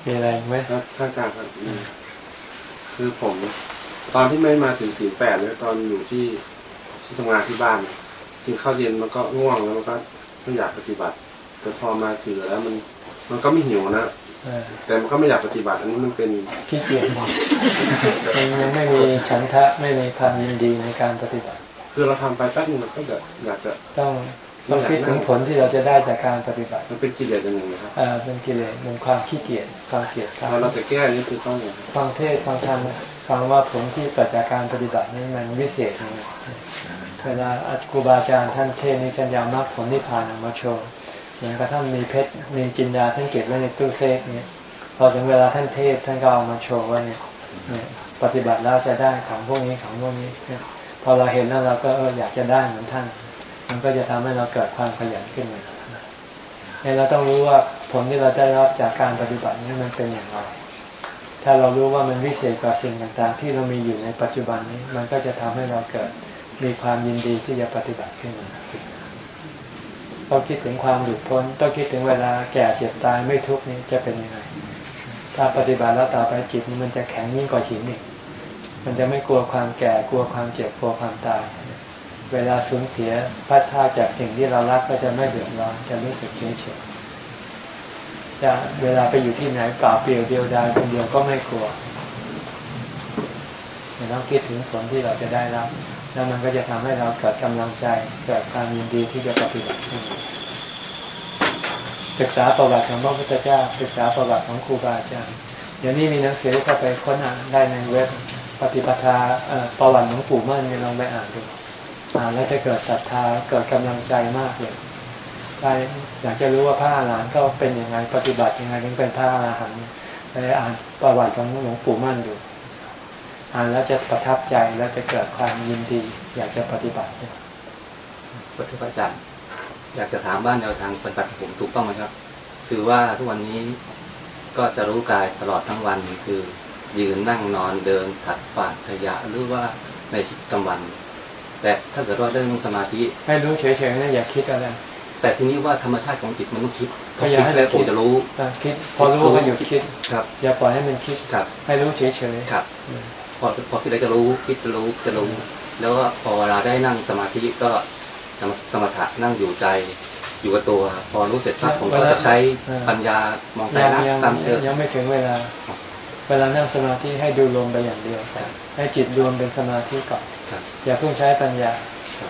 A: มีอะไรอีกไหม
F: ครับท่านอาจารย์ครับอืมคือผม ตอนที่ไม่มาถึงสี่แปดเลยตอนอยู่ที่ที่ทำงานที่บ้านกินข้าวเย็นมันก็ง่วงแล้วมันก็ไม่อยากปฏิบัติแต่พอมาถือแล้วมัน มันก็ไม่หิวนะ
A: เออ
F: แต่มันก็ไม่อยากปฏิบัติ อันนี้มันเป็น
A: ขี้เกียจมันยังไม่มีฉันทะไม่มีความยินดีในการปฏิบัติ
F: คือเราทำไปแป๊บนึงเราก็จะอยากจะ
A: ต้องต้องคิดถึงผลที่เราจะได้จากการปฏิบัติ
F: มันเป็นกิเลสอย่างหนึ่งนะครับ
A: อ่าเป็นกิเลสเป็นความขี้เกียจความเกียจค
F: พ
A: ร้า
F: อนเราจะแก้นี่คือต้องอย่างไร
A: ฟังเทศฟังธรรมฟังว่าผลที่เกิดจากการปฏิบัตินี้มันวิเศษยังไงเวลาครูบาอาจารย์ท่านเทศนี้จะยามมรรคผลนิพพานออกมาโชว์ เหมือนกับท่านมีเพชรมีจินดาท่านเก็บไว้ในตู้เซฟเนี่ยพอถึงเวลาท่านเทศท่านก็เอามาโชว์ว่าเนี่ยปฏิบัติแล้วจะได้ของพวกนี้ของพวกนี้พอเราเห็นแล้วเราก็อยากจะได้เหมือนท่าน มันก็จะทำให้เราเกิดความขยันขึ้นมาเราต้องรู้ว่าผลที่เราได้รับจากการปฏิบัตินี้มันเป็นอย่างไร ถ้าเรารู้ว่ามันวิเศษกว่าสิ่งต่างๆ ที่เรามีอยู่ในปัจจุบันนี้ มันก็จะทำให้เราเกิดมีความยินดีที่จะปฏิบัติขึ้นมา ต้องคิดถึงความหลุดพ้น ต้องคิดถึงเวลาแก่เจ็บตายไม่ทุกข์นี้จะเป็นยังไง ถ้าปฏิบัติแล้วต่อไปจิตมันจะแข็งยิ่งกว่าหินอีกมันจะไม่กลัวความแก่กลัวความเจ็บกลัวความตาย เวลาสูญเสียพัดพาจากสิ่งที่เรารักก็จะไม่เดือดร้อนจะรู้สึกเฉยเฉยจะเวลาไปอยู่ที่ไหนเปล่าเปลี่ยวเดียวดายคนเดียวก็ไม่กลัวเราต้องคิดถึงผลที่เราจะได้รับ แล้วมันก็จะทำให้เราเกิดกำลังใจเกิดความยินดีที่จะปฏิบัติขึ้นศึกษาประวัติของพระพุทธเจ้า ศึกษาประวัติของครูบาอาจารย์เดี๋ยวนี้มีหนังสือเข้าไปค้นอ่านได้ในเว็บปฏิปทาประวัติของปู่มั่นเนี่ยลองไปอ่านดูอ่านแล้วจะเกิดศรัทธาเกิดกำลังใจมากเลยใครอยากจะรู้ว่าพระอรหันต์ก็เป็นยังไงปฏิบัติยังไงถึงเป็นพระอรหันต์ไปอ่านประวัติของหลวงปู่มั่นดู อ่านแล้วจะประทับใจแล้วจะเกิดความยินดี อยากจะปฏิบัติ
G: พระทุกอาจารย์อยากจะถามบ้านแนวทางปฏิบัติผมถูกต้องไหมครับ คือว่าทุกวันนี้ก็จะรู้กายตลอดทั้งวันคือ ยืนนั่งนอนเดินถัดฝาดขยะหรือว่าในชีวิตประจำวัน แต่ถ้าเกิดว่าเรื่องสมาธิ
A: ให้รู้เฉยๆนะอย่าคิดอะไร
G: แต่ทีนี้ว่าธรรมชาติของจิตมันต้องคิด
A: พยายามให้เรา
G: จะรู้
A: คิด พอรู้ก็หยุดคิด
G: ครับ
A: อย่าปล่อยให้มันคิด
G: ครับ
A: ให้รู้เฉย
G: ๆครับพ อพอคิดอะไรจะรู้คิดจะรู้จะรู้ แล้วก็พอเวลาได้นั่งสมาธิก็สมถะนั่งอยู่ใจอยู่กับตัว พอรู้เสร็จปั๊บผมก็จะใช้ปัญญามองใจรักตามเอ
A: ยังไม่ถึงเวลา เวลานั่งสมาธิให้ดูลมไปอย่างเดียวให้จิตรวมเป็นสมาธิก่อนอย่าเพิ่งใช้ปัญญา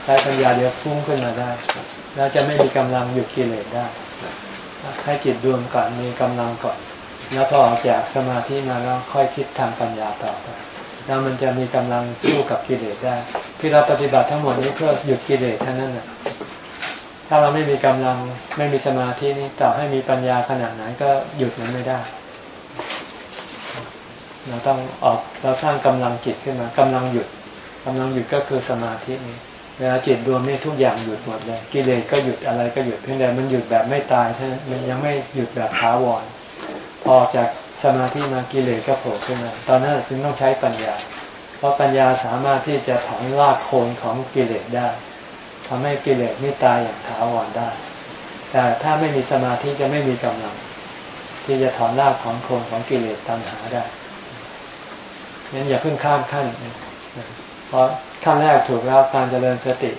A: ใช้ปัญญาเดี๋ยวฟุ้งขึ้นมาได้ แล้วจะไม่มีกำลังหยุดกิเลสได้ ให้จิตรวมก่อนมีกำลังก่อน แล้วพอออกจากสมาธิมาแล้วค่อยคิดทางปัญญาต่อไป แล้วมันจะมีกำลังสู้กับกิเลสได้ ที่เราปฏิบัติทั้งหมดนี้เพื่อหยุดกิเลสเท่านั้นแหละถ้าเราไม่มีกำลังไม่มีสมาธินี้ต่อให้มีปัญญาขนาดไหนก็หยุดมันไม่ได้ เราต้องออกเราสร้างกำลังจิตขึ้นมากำลังหยุดกำลังหยุดก็คือสมาธินี้เวลาจิตรวมนี่ทุกอย่างหยุดหมดเลยกิเลสก็หยุดอะไรก็หยุดเพียงแต่มันหยุดแบบไม่ตายเท่านั้นมันยังไม่หยุดแบบท้าวรพอจาก สมาธิมากิเลสก็โผล่ขึ้นมา ตอนนั้นจึงต้องใช้ปัญญา เพราะปัญญาสามารถที่จะถอนรากโคนของกิเลสได้ทำให้กิเลสไม่ตายอย่างถาวรได้ แต่ถ้าไม่มีสมาธิจะไม่มีกำลัง ที่จะถอนรากของโคนของกิเลสตัณหาได้งั้นอย่าเพิ่งข้ามขั้น เพราะขั้นแรกถูกแล้วการเจริญสติ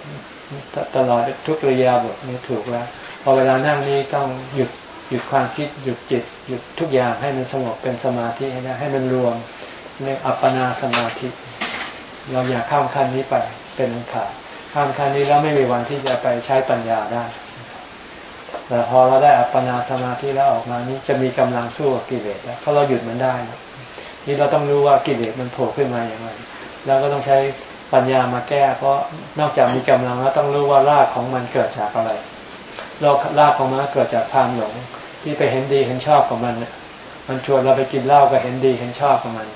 A: ตลอดทุกระยะบทนี้ถูกแล้ว พอเวลานั่งนี้ต้องหยุด ยุดความคิดหยุดจิตหยุดทุกอย่างให้มันสงบเป็นสมาธิให้ได้ให้มันรวมในอัปปนาสมาธิ เราอย่าข้ามขั้นนี้ไปเป็นขาดข้ามขั้นนี้แล้วไม่มีวันที่จะไปใช้ปัญญาได้แต่พอเราได้อัปปนาสมาธิแล้วออกมานี้จะมีกำลังสู้กับกิเลสแล้วเพราะเราหยุดมันได้นี่เราต้องรู้ว่ากิเลสมันโผล่ขึ้นมาอย่างไรแล้วก็ต้องใช้ปัญญามาแก้ เพราะนอกจากมีกำลังแล้วต้องรู้ว่ารากของมันเกิดจากอะไรรากของมันเกิดจากความหลง ที่ไปเห็นดีเห็นชอบของมันมันชวนเราไปกินเหล้าก็เห็นดีเห็นชอบของมัน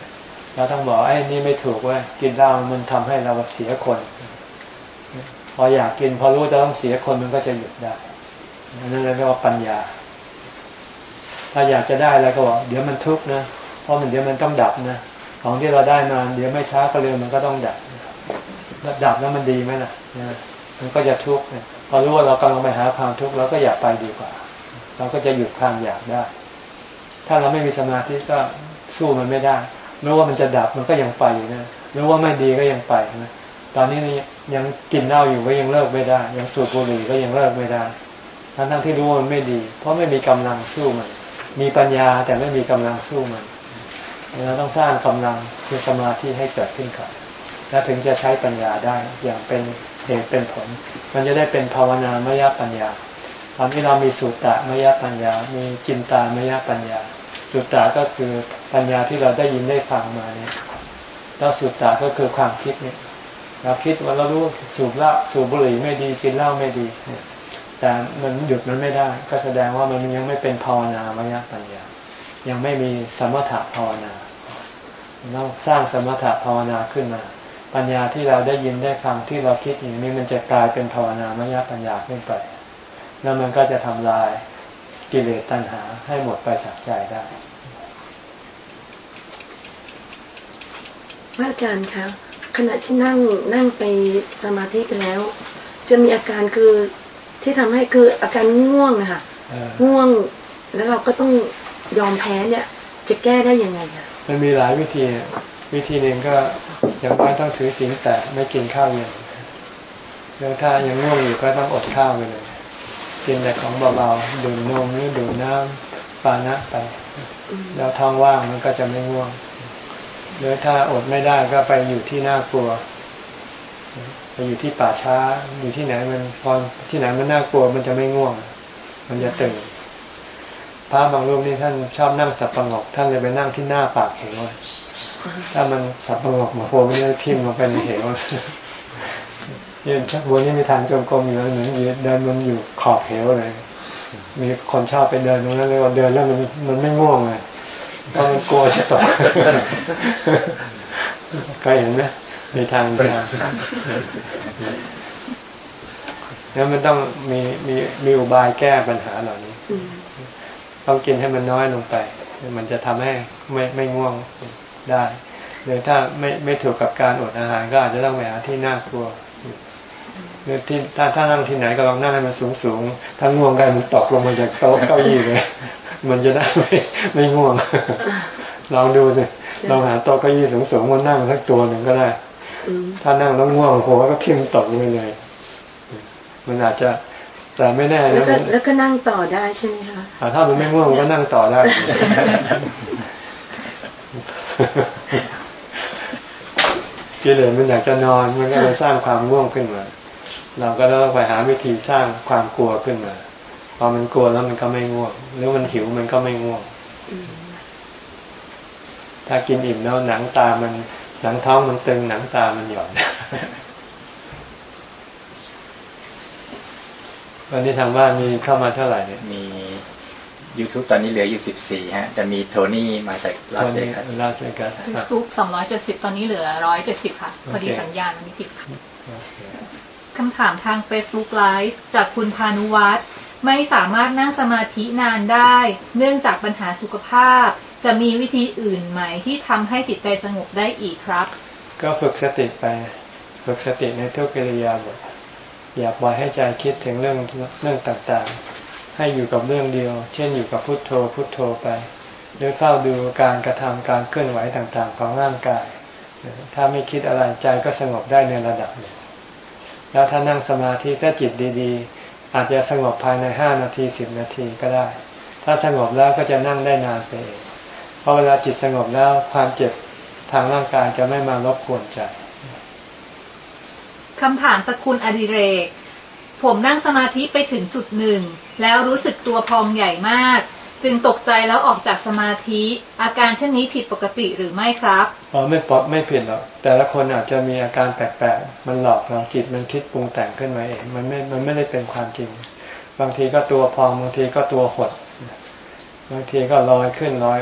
A: เราต้องบอกไอ้นี่ไม่ถูกเว้ยกินเหล้ามันทำให้เราเสียคน พออยากกินพอรู้จะต้องเสียคนมันก็จะหยุดได้นั่นเรียกว่าปัญญา ถ้าอยากจะได้แล้วก็บอกเดี๋ยวมันทุกข์นะเพราะมันเดี๋ยวมันต้องดับนะของที่เราได้มาเดี๋ยวไม่ช้าก็เร็วมันก็ต้องดับดับแล้วมันดีไหมล่ะมันก็จะทุกข์พอรู้ว่าเรากำลังไปหาความทุกข์เราก็อยากไปดีกว่า เราก็จะหยุดความอยากได้ ถ้าเราไม่มีสมาธิก็สู้มันไม่ได้รู้ว่ามันจะดับมันก็ยังไปอยู่นะรู้ว่าไม่ดีก็ยังไปนะตอนนี้ยังกินเหล้าอยู่ก็ยังเลิกไม่ได้ ยังสูบบุหรี่ก็ยังเลิกไม่ได้ ทั้งทั้งที่รู้ว่ามันไม่ดี เพราะไม่มีกำลังสู้มัน มีปัญญาแต่ไม่มีกำลังสู้มันเราต้องสร้างกำลังคือสมาธิให้เกิดขึ้นก่อนแล้วถึงจะใช้ปัญญาได้อย่างเป็นเหตุเป็นผล มันจะได้เป็นภาวนามยปัญญา ตอนที่เรามีสุตตะมยปัญญา มีจินตามยปัญญา สุตตะก็คือปัญญาที่เราได้ยินได้ฟังมาเนี่ยแล้วสุตตะก็คือความคิดเนี่ยเราคิดว่าเรารู้สูบเหล้าสูบบุหรี่ไม่ดีกินเหล้าไม่ดีเนี่ยแต่มันหยุดมันไม่ได้ ก็แสดงว่ามันยังไม่เป็นภาวนามยปัญญา ยังไม่มีสมถะภาวนาต้องสร้างสมถะภาวนาขึ้นมาปัญญาที่เราได้ยินได้ฟังที่เราคิดอย่างนี้มันจะกลายเป็นภาวนามยปัญญาขึ้นไป แล้วมันก็จะทำลายกิเลสตัณหาให้หมดไปจากใจได้
H: พระอาจารย์คะขณะที่นั่งนั่งไปสมาธิไปแล้ว จะมีอาการคือที่ทำให้คืออาการง่วงนะคะ
A: เออ
H: ง่วงแล้วเราก็ต้องยอมแพ้เนี่ย จะแก้ได้ยังไงคะ
A: มันมีหลายวิธีวิธีหนึ่งก็อย่างน้อยต้องถือศีลแต่ไม่กินข้าวเย็นแล้วถ้ายังง่วงอยู่ก็ต้องอดข้าวไปเลย กินแต่ของเบาๆดื่มนมหรือดื่มน้ำปานะไป แล้วท้องว่างมันก็จะไม่ง่วงหรือถ้าอดไม่ได้ก็ไปอยู่ที่น่ากลัวไปอยู่ที่ป่าช้าอยู่ที่ไหนมันพอที่ไหนมันน่ากลัวมันจะไม่ง่วง มันจะตื่นพระบางรูปนี่ท่านชอบนั่งสับประงกท่านเลยไปนั่งที่หน้าปากเหวถ้ามันสับประงกมาโผล่ไม่ได้ทิ่มลงไปในเหว ยืนชักบัวนี่มีทางจงกรมอยู่แล้วเหมือนยืนเดินมันอยู่ขอบเหวเลย มีคนชอบไปเดินตรงนั้นเลยว่าเดินแล้วมันมันไม่ง่วงเลยเพราะมันกลัวจะตกเคยเห็นไหมในทางเดินแล้วมันต้องมีมีมีอุบายแก้ปัญหาเหล่านี้
H: อืม
A: ต้องกินให้มันน้อยลงไป มันจะทำให้ไม่ไม่ง่วงได้หรือถ้าไม่ไม่ถูกกับการอดอาหารก็อาจจะต้องไปหาที่น่ากลัวห รือที่ถ้าถ้านั่งที่ไหนก็ลองนั่งให้มันสูงสูงๆถ้าง่วงกันมันตกลงมาจากโต๊ะเก้าอี้เลย มันจะได้ไม่ไม่ง่วง ลองดูสิลองหาโต๊ะเก้าอี้สูงสูงๆมานั่งสักตัวหนึ่งก็ได้
H: อืม
A: ถ้านั่งแล้วง่วงโผล่ก็ทิ่มตกลงไปเลย มันอาจจะแต่ไม่แน่
H: แล้ว
A: นะ
H: ก็
A: มัน
H: แล้วก็นั่งต่อได้ใช่ไหมคะ
A: อ่าถ้ามันไม่ง่วงก็นั่งต่อได้กิเลสมันอยากจะนอนมันก็เลยสร้างความง่วงขึ้นมา เราก็ต้องไปหาวิธีสร้างความกลัวขึ้นมา พอมันกลัวแล้วมันก็ไม่ง่วง หรือมันหิวมันก็ไม่ง่วง ถ้ากินอิ่มแล้วหนังตามัน หนังท้องมันตึงหนังตามันหย่อนวันนี้ทางบ้านมีเข้ามาเท่าไหร่เนี่ย
I: มี YouTube ตอนนี้เหลืออยู่14ฮะ จะมีโทนี่มาจากลาสเวกัส
A: ลาสเวกัส
J: เฟซบุ๊ก270ตอนนี้เหลือ170ค่ะ พอดี
A: โอเค
J: สัญญาณมันไม่ติดค่ะ คำถามทาง Facebook Live จากคุณพานุวัฒน์ไม่สามารถนั่งสมาธินานได้ เนื่องจากปัญหาสุขภาพ จะมีวิธีอื่นไหมที่ทำให้จิตใจสงบได้อีกครับ
A: ก็ฝึกสติไป ฝึกสติในทุกกิริยาบทอย่าปล่อยให้ใจคิดถึงเรื่องเรื่องต่างๆ ให้อยู่กับเรื่องเดียว เช่นอยู่กับพุทโธพุทโธไปหรือเฝ้าดูการกระทำการเคลื่อนไหวต่างๆ ของร่างกาย ถ้าไม่คิดอะไรใจก็สงบได้ในระดับหนึ่ง แล้วถ้านั่งสมาธิถ้าจิตดีๆ อาจจะสงบภายในห้านาทีสิบนาทีก็ได้ ถ้าสงบแล้วก็จะนั่งได้นานไปเองเพราะเวลาจิตสงบแล้วความเจ็บทางร่างกายจะไม่มารบกวนใจ
J: คำถามจากคุณอดิเรก ผมนั่งสมาธิไปถึงจุดหนึ่ง แล้วรู้สึกตัวพองใหญ่มาก จึงตกใจแล้วออกจากสมาธิ อาการเช่นนี้ผิดปกติหรือไม่ครับ
A: อ๋อไม่ปอดไม่ผิดหรอกแต่ละคนอาจจะมีอาการแปลกๆมันหลอกเราจิตมันคิดปรุงแต่งขึ้นมาเองมันไม่มันไม่ได้เป็นความจริง บางทีก็ตัวพองบางทีก็ตัวหด บางทีก็ลอยขึ้นร้อย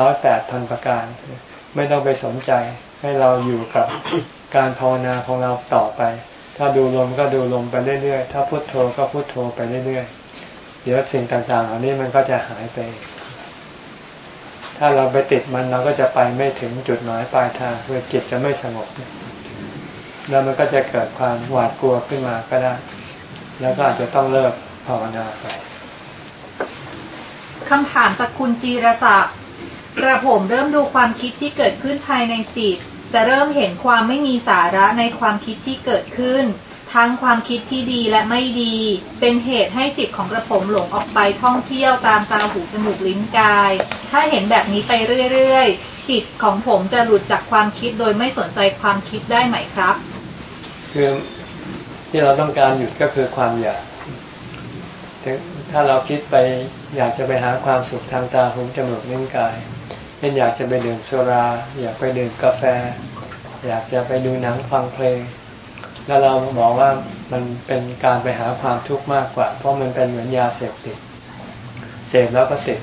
A: ร้อยแปดพันประการ ไม่ต้องไปสนใจให้เราอยู่กับการภาวนาของเราต่อไป ถ้าดูลมก็ดูลมไปเรื่อยๆ ถ้าพุโทโธก็พุโทโธไปเรื่อยๆ เดี๋ยวสิ่งต่างๆเหล่านี้มันก็จะหายไป ถ้าเราไปติดมันเราก็จะไปไม่ถึงจุดหมายปลายทางคือจิตจะไม่สงบ แล้วมันก็จะเกิดความหวาดกลัวขึ้นมาก็ได้ แล้วก็อาจจะต้องเลิกภาวนาไป
J: คำถามจากคุณจีรศักดิ์กระผมเริ่มดูความคิดที่เกิดขึ้นภายในจิต จะเริ่มเห็นความไม่มีสาระในความคิดที่เกิดขึ้น ทั้งความคิดที่ดีและไม่ดี เป็นเหตุให้จิตของกระผมหลงออกไปท่องเที่ยวตามตาหูจมูกลิ้นกาย ถ้าเห็นแบบนี้ไปเรื่อยๆ จิตของผมจะหลุดจากความคิดโดยไม่สนใจความคิดได้ไหมครับ
A: คือที่เราต้องการหยุดก็คือความอยากถ้าเราคิดไปอยากจะไปหาความสุขทางตาหูจมูกลิ้นกายเช่นอยากจะไปดื่มสุรา อยากไปดื่มกาแฟ อยากจะไปดูหนังฟังเพลง แล้วเราบอกว่ามันเป็นการไปหาความทุกข์มากกว่า เพราะมันเป็นเหมือนยาเสพติด เสพแล้วก็ติด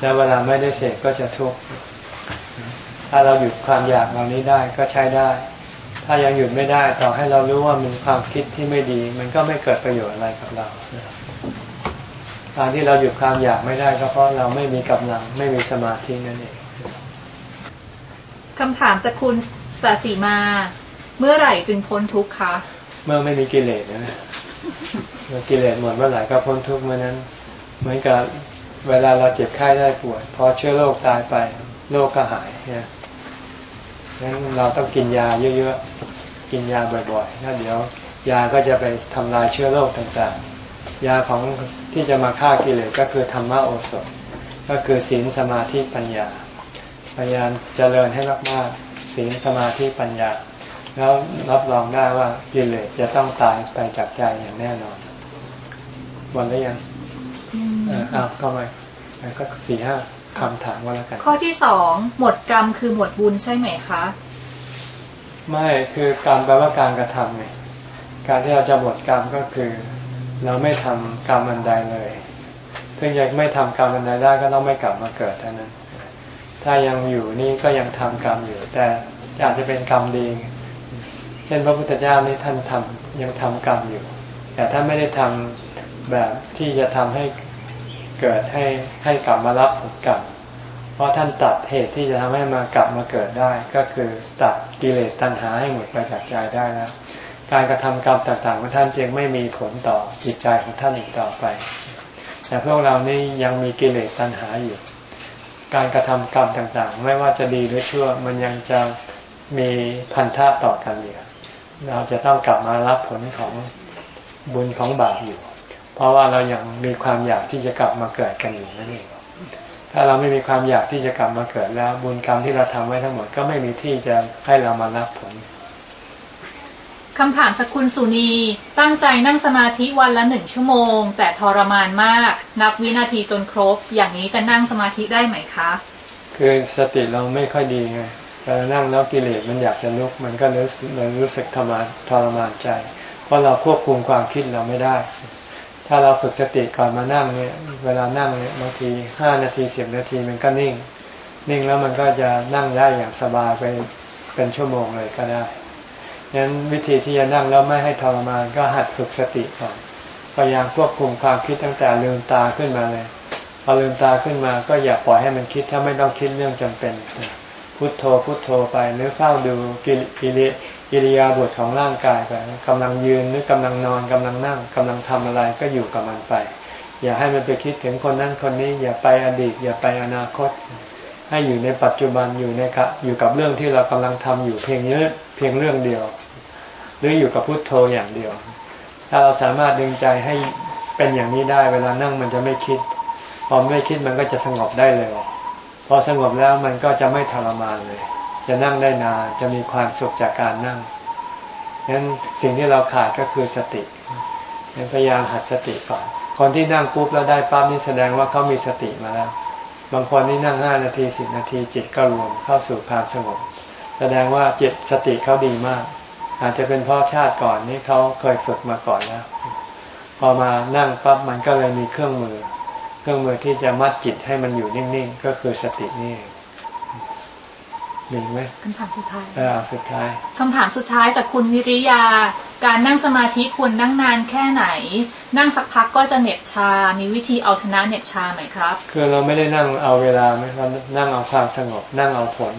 A: แล้วเวลาไม่ได้เสพก็จะทุกข์ถ้าเราหยุดความอยากเหล่านี้ได้ก็ใช้ได้ ถ้ายังหยุดไม่ได้ต่อให้เรารู้ว่ามันความคิดที่ไม่ดี มันก็ไม่เกิดประโยชน์อะไรกับเราการที่เราหยุดความอยากไม่ได้ก็เพราะเราไม่มีกำลังไม่มีสมาธินั่นเอง
J: คำถามจากคุณสาสีมา เมื่อไหร่จึงพ้นทุกข์คะ
A: เมื่อไม่มีกิเลสนะเมื่อกิเลสหมดเมื่อไหร่ก็พ้นทุกข์เมื่อนั้นเหมือนกับเวลาเราเจ็บไข้ได้ปวดพอเชื้อโรคตายไปโรคก็หายนี่ยงั้นเราต้องกินยาเยอะๆกินยาบ่อยๆถ้าเดี๋ยวยาก็จะไปทำลายเชื้อโรคต่างๆ ยาของที่จะมาฆ่ากิเลสก็คือธรรมโอสถ ก็คือศีลสมาธิปัญญาพยายามเจริญให้มากๆศีลสมาธิปัญญา แล้วรับรองได้ว่ากิเลสจะต้องตายไปจากใจอย่างแน่นอนวันได้ยังอ้าวก็ไม่ก็สี่ห้าคำถามว่าแล้วกัน
J: ข้อที่สองหมดกรรมคือหมดบุญใช่ไหมคะ
A: ไม่คือกรรมแปลว่าการกระทำไงการที่เราจะหมดกรรมก็คือ เราไม่ทำกรรมอันใดเลยถึงยังไม่ทำกรรมอันใดได้ก็ต้องไม่กลับมาเกิดเท่านั้น ถ้ายังอยู่นี่ก็ยังทำกรรมอยู่ แต่อาจจะเป็นกรรมดี เช่น พระพุทธเจ้านี่ท่านทำยังทำกรรมอยู่ แต่ท่านไม่ได้ทำแบบที่จะทำให้เกิดให้ให้กลับมารับผลกรรมเพราะท่านตัดเหตุที่จะทำให้มากลับมาเกิดได้ ก็คือตัดกิเลสตัณหาให้หมดไปจากใจได้แล้วการกระทำกรรมต่างๆของท่านจึงไม่มีผลต่อจิตใจของท่านอีกต่อไป แต่พวกเรานี่ยังมีกิเลสตัณหาอยู่ การกระทำกรรมต่างๆ ไม่ว่าจะดีหรือชั่วมันยังจะมีพันธะต่อกันอยู่ เราจะต้องกลับมารับผลของบุญของบาปอยู่ เพราะว่าเรายัางมีความอยากที่จะกลับมาเกิดกันอยู่นั่นเองถ้าเราไม่มีความอยากที่จะกลับมาเกิดแล้ว บุญกรรมที่เราทำไว้ทั้งหมดก็ไม่มีที่จะให้เรามารับผล
J: คำถามจากคุณสุนีตั้งใจนั่งสมาธิวันละหนึ่งชั่วโมง แต่ทรมานมาก นับวินาทีจนครบ อย่างนี้จะนั่งสมาธิได้ไหมคะ
A: คือสติเราไม่ค่อยดีไง เวลานั่งแล้วกิเลสมันอยากจะลุกมันก็รู้สึกมันรู้สึกทรมานทรมานใจ เพราะเราควบคุมความคิดเราไม่ได้ ถ้าเราฝึกสติก่อนมานั่งเนี่ย เวลานั่งเนี่ยบางทีห้านาทีสิบนาทีมันก็นิ่ง นิ่งแล้วมันก็จะนั่งได้อย่างสบายไปเป็นชั่วโมงเลยก็ได้งั้นวิธีที่จะนั่งแล้วไม่ให้ทรมานก็หัดฝึกสติก่อนพยายามควบคุมความคิดตั้งแต่ลืมตาขึ้นมาเลยพอลืมตาขึ้นมาก็อย่าปล่อยให้มันคิดถ้าไม่ต้องคิดเรื่องจำเป็น พุโทโธพุโทโธไปหรือเฝ้าดูกิริอิริยาบถของร่างกายไปกำลังยืนหรือกำลังนอนกำลังนั่งกำลังทำอะไรก็อยู่กับมันไป อย่าให้มันไปคิดถึงคนนั้นคนนี้ อย่าไปอดีต อย่าไปอนาคต ให้อยู่ในปัจจุบันอยู่ในกะอยู่กับเรื่องที่เรากำลังทำอยู่เพียงเยอะเพียงเรื่องเดียว หรืออยู่กับพุทโธอย่างเดียว ถ้าเราสามารถดึงใจให้เป็นอย่างนี้ได้เวลานั่งมันจะไม่คิดพอไม่คิดมันก็จะสงบได้เลย พอสงบแล้วมันก็จะไม่ทรมานเลย จะนั่งได้นานจะมีความสุขจากการนั่งงั้นสิ่งที่เราขาดก็คือสติงั้นพยายามหัดสติก่อนคนที่นั่งปุ๊บแล้วได้ปั๊บนี่แสดงว่าเขามีสติมาแล้ว บางคนนี่นั่งห้านาทีสิบนาทีจิตก็รวมเข้าสู่ความสงบ แสดงว่าจิตสติเขาดีมาก อาจจะเป็นเพราะชาติก่อนนี่เขาเคยฝึกมาก่อนแล้ว พอมานั่งปั๊บมันก็เลยมีเครื่องมือ เครื่องมือที่จะมัดจิตให้มันอยู่นิ่งๆ ก็คือสตินี่เองมีไหม
J: คำถามสุดท้าย
A: เออสุดท้าย
J: คำถามสุดท้ายจากคุณวิริยา การนั่งสมาธิควรนั่งนานแค่ไหน นั่งสักพักก็จะเหน็บชา มีวิธีเอาชนะเหน็บชาไหมครับ
A: คือเราไม่ได้นั่งเอาเวลาไหมเรานั่งเอาความสงบ นั่งเอาผล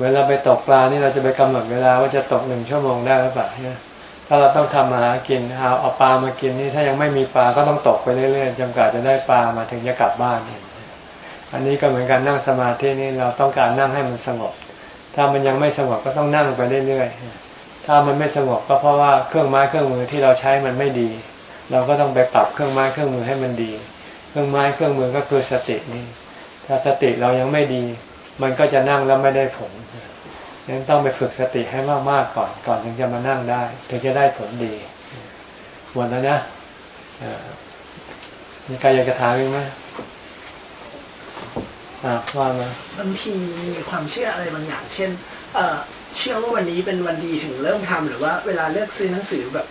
A: เวลาไปตกปลานี่เราจะไปกำหนดเวลาว่าจะตกหนึ่งชั่วโมงได้หรือเปล่าเนี่ย ถ้าเราต้องทำมาหากินเอาเอาปลามากินนี่ถ้ายังไม่มีปลาก็ต้องตกไปเรื่อยๆจนกว่าจะได้ปลามาถึงจะกลับบ้านอันนี้ก็เหมือนการนั่งสมาธินี่เราต้องการนั่งให้มันสงบ ถ้ามันยังไม่สงบก็ต้องนั่งไปเรื่อยๆถ้ามันไม่สงบก็เพราะว่าเครื่องไม้เครื่องมือที่เราใช้มันไม่ดี เราก็ต้องไปปรับเครื่องไม้เครื่องมือให้มันดี เครื่องไม้เครื่องมือก็คือสตินี่ถ้าสติเรายังไม่ดี มันก็จะนั่งแล้วไม่ได้ผล ยังต้องไปฝึกสติให้มากๆก่อน ก่อนถึงจะมานั่งได้ ถึงจะได้ผลดีหมดแล้วนะมีใครอยากจะถามอีกไหมว่ามา
K: บางทีมีความเชื่ออะไรบางอย่าง เช่น เอเชื่อว่าวันนี้เป็นวันดีถึงเริ่มทำหรือว่าเวลาเลือกซื้อหนังสือแบบ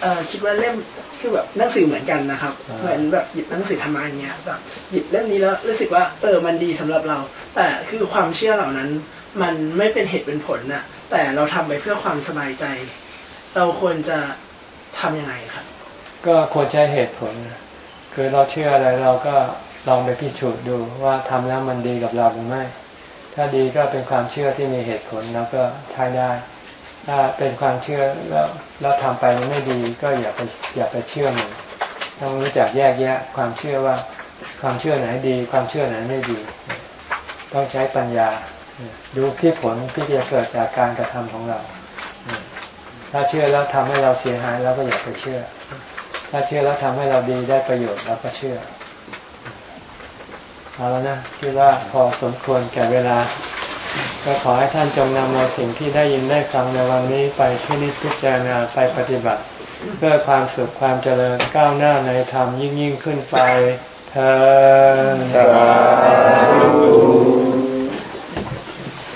K: เอคิดว่าเล่มคือแบบหนังสือเหมือนกันนะครับเหมือนแบบหยิบหนังสือธรรมะเงี้ยแบบหยิบเล่มนี้แล้วรู้สึกว่าเออมันดีสำหรับเรา แต่คือความเชื่อเหล่านั้น มันไม่เป็นเหตุเป็นผลน่ะ แต่เราทำไปเพื่อความสบายใจ เราควรจะทำยังไงครับ
A: ก็ควรใช้เหตุผลนะคือเราเชื่ออะไรเราก็ลองไปพิสูจน์ดูว่าทำแล้วมันดีกับเราหรือไม่ ถ้าดีก็เป็นความเชื่อที่มีเหตุผลแล้วก็ใช้ได้ ถ้าเป็นความเชื่อแล้วเราทำไปมันไม่ดีก็อย่าไปอย่าไปเชื่อมันต้องรู้จักแยกแยะความเชื่อว่าความเชื่อไหนดี ความเชื่อไหนไม่ดี ต้องใช้ปัญญา ดูที่ผลที่จะเกิดจากการกระทำของเรา ถ้าเชื่อแล้วทำให้เราเสียหายเราก็อย่าไปเชื่อ ถ้าเชื่อแล้วทำให้เราดีได้ประโยชน์เราก็เชื่อเอาแล้วนะคิดว่าพอสมควรแก่เวลา ก็ขอให้ท่านจงนำเอาสิ่งที่ได้ยินได้ฟังในวันนี้ไปที่นิพพิจารณาไปปฏิบัติ เพื่อความสุขความเจริญก้าวหน้าในธรรมยิ่งยิ่งขึ้นไปเธอ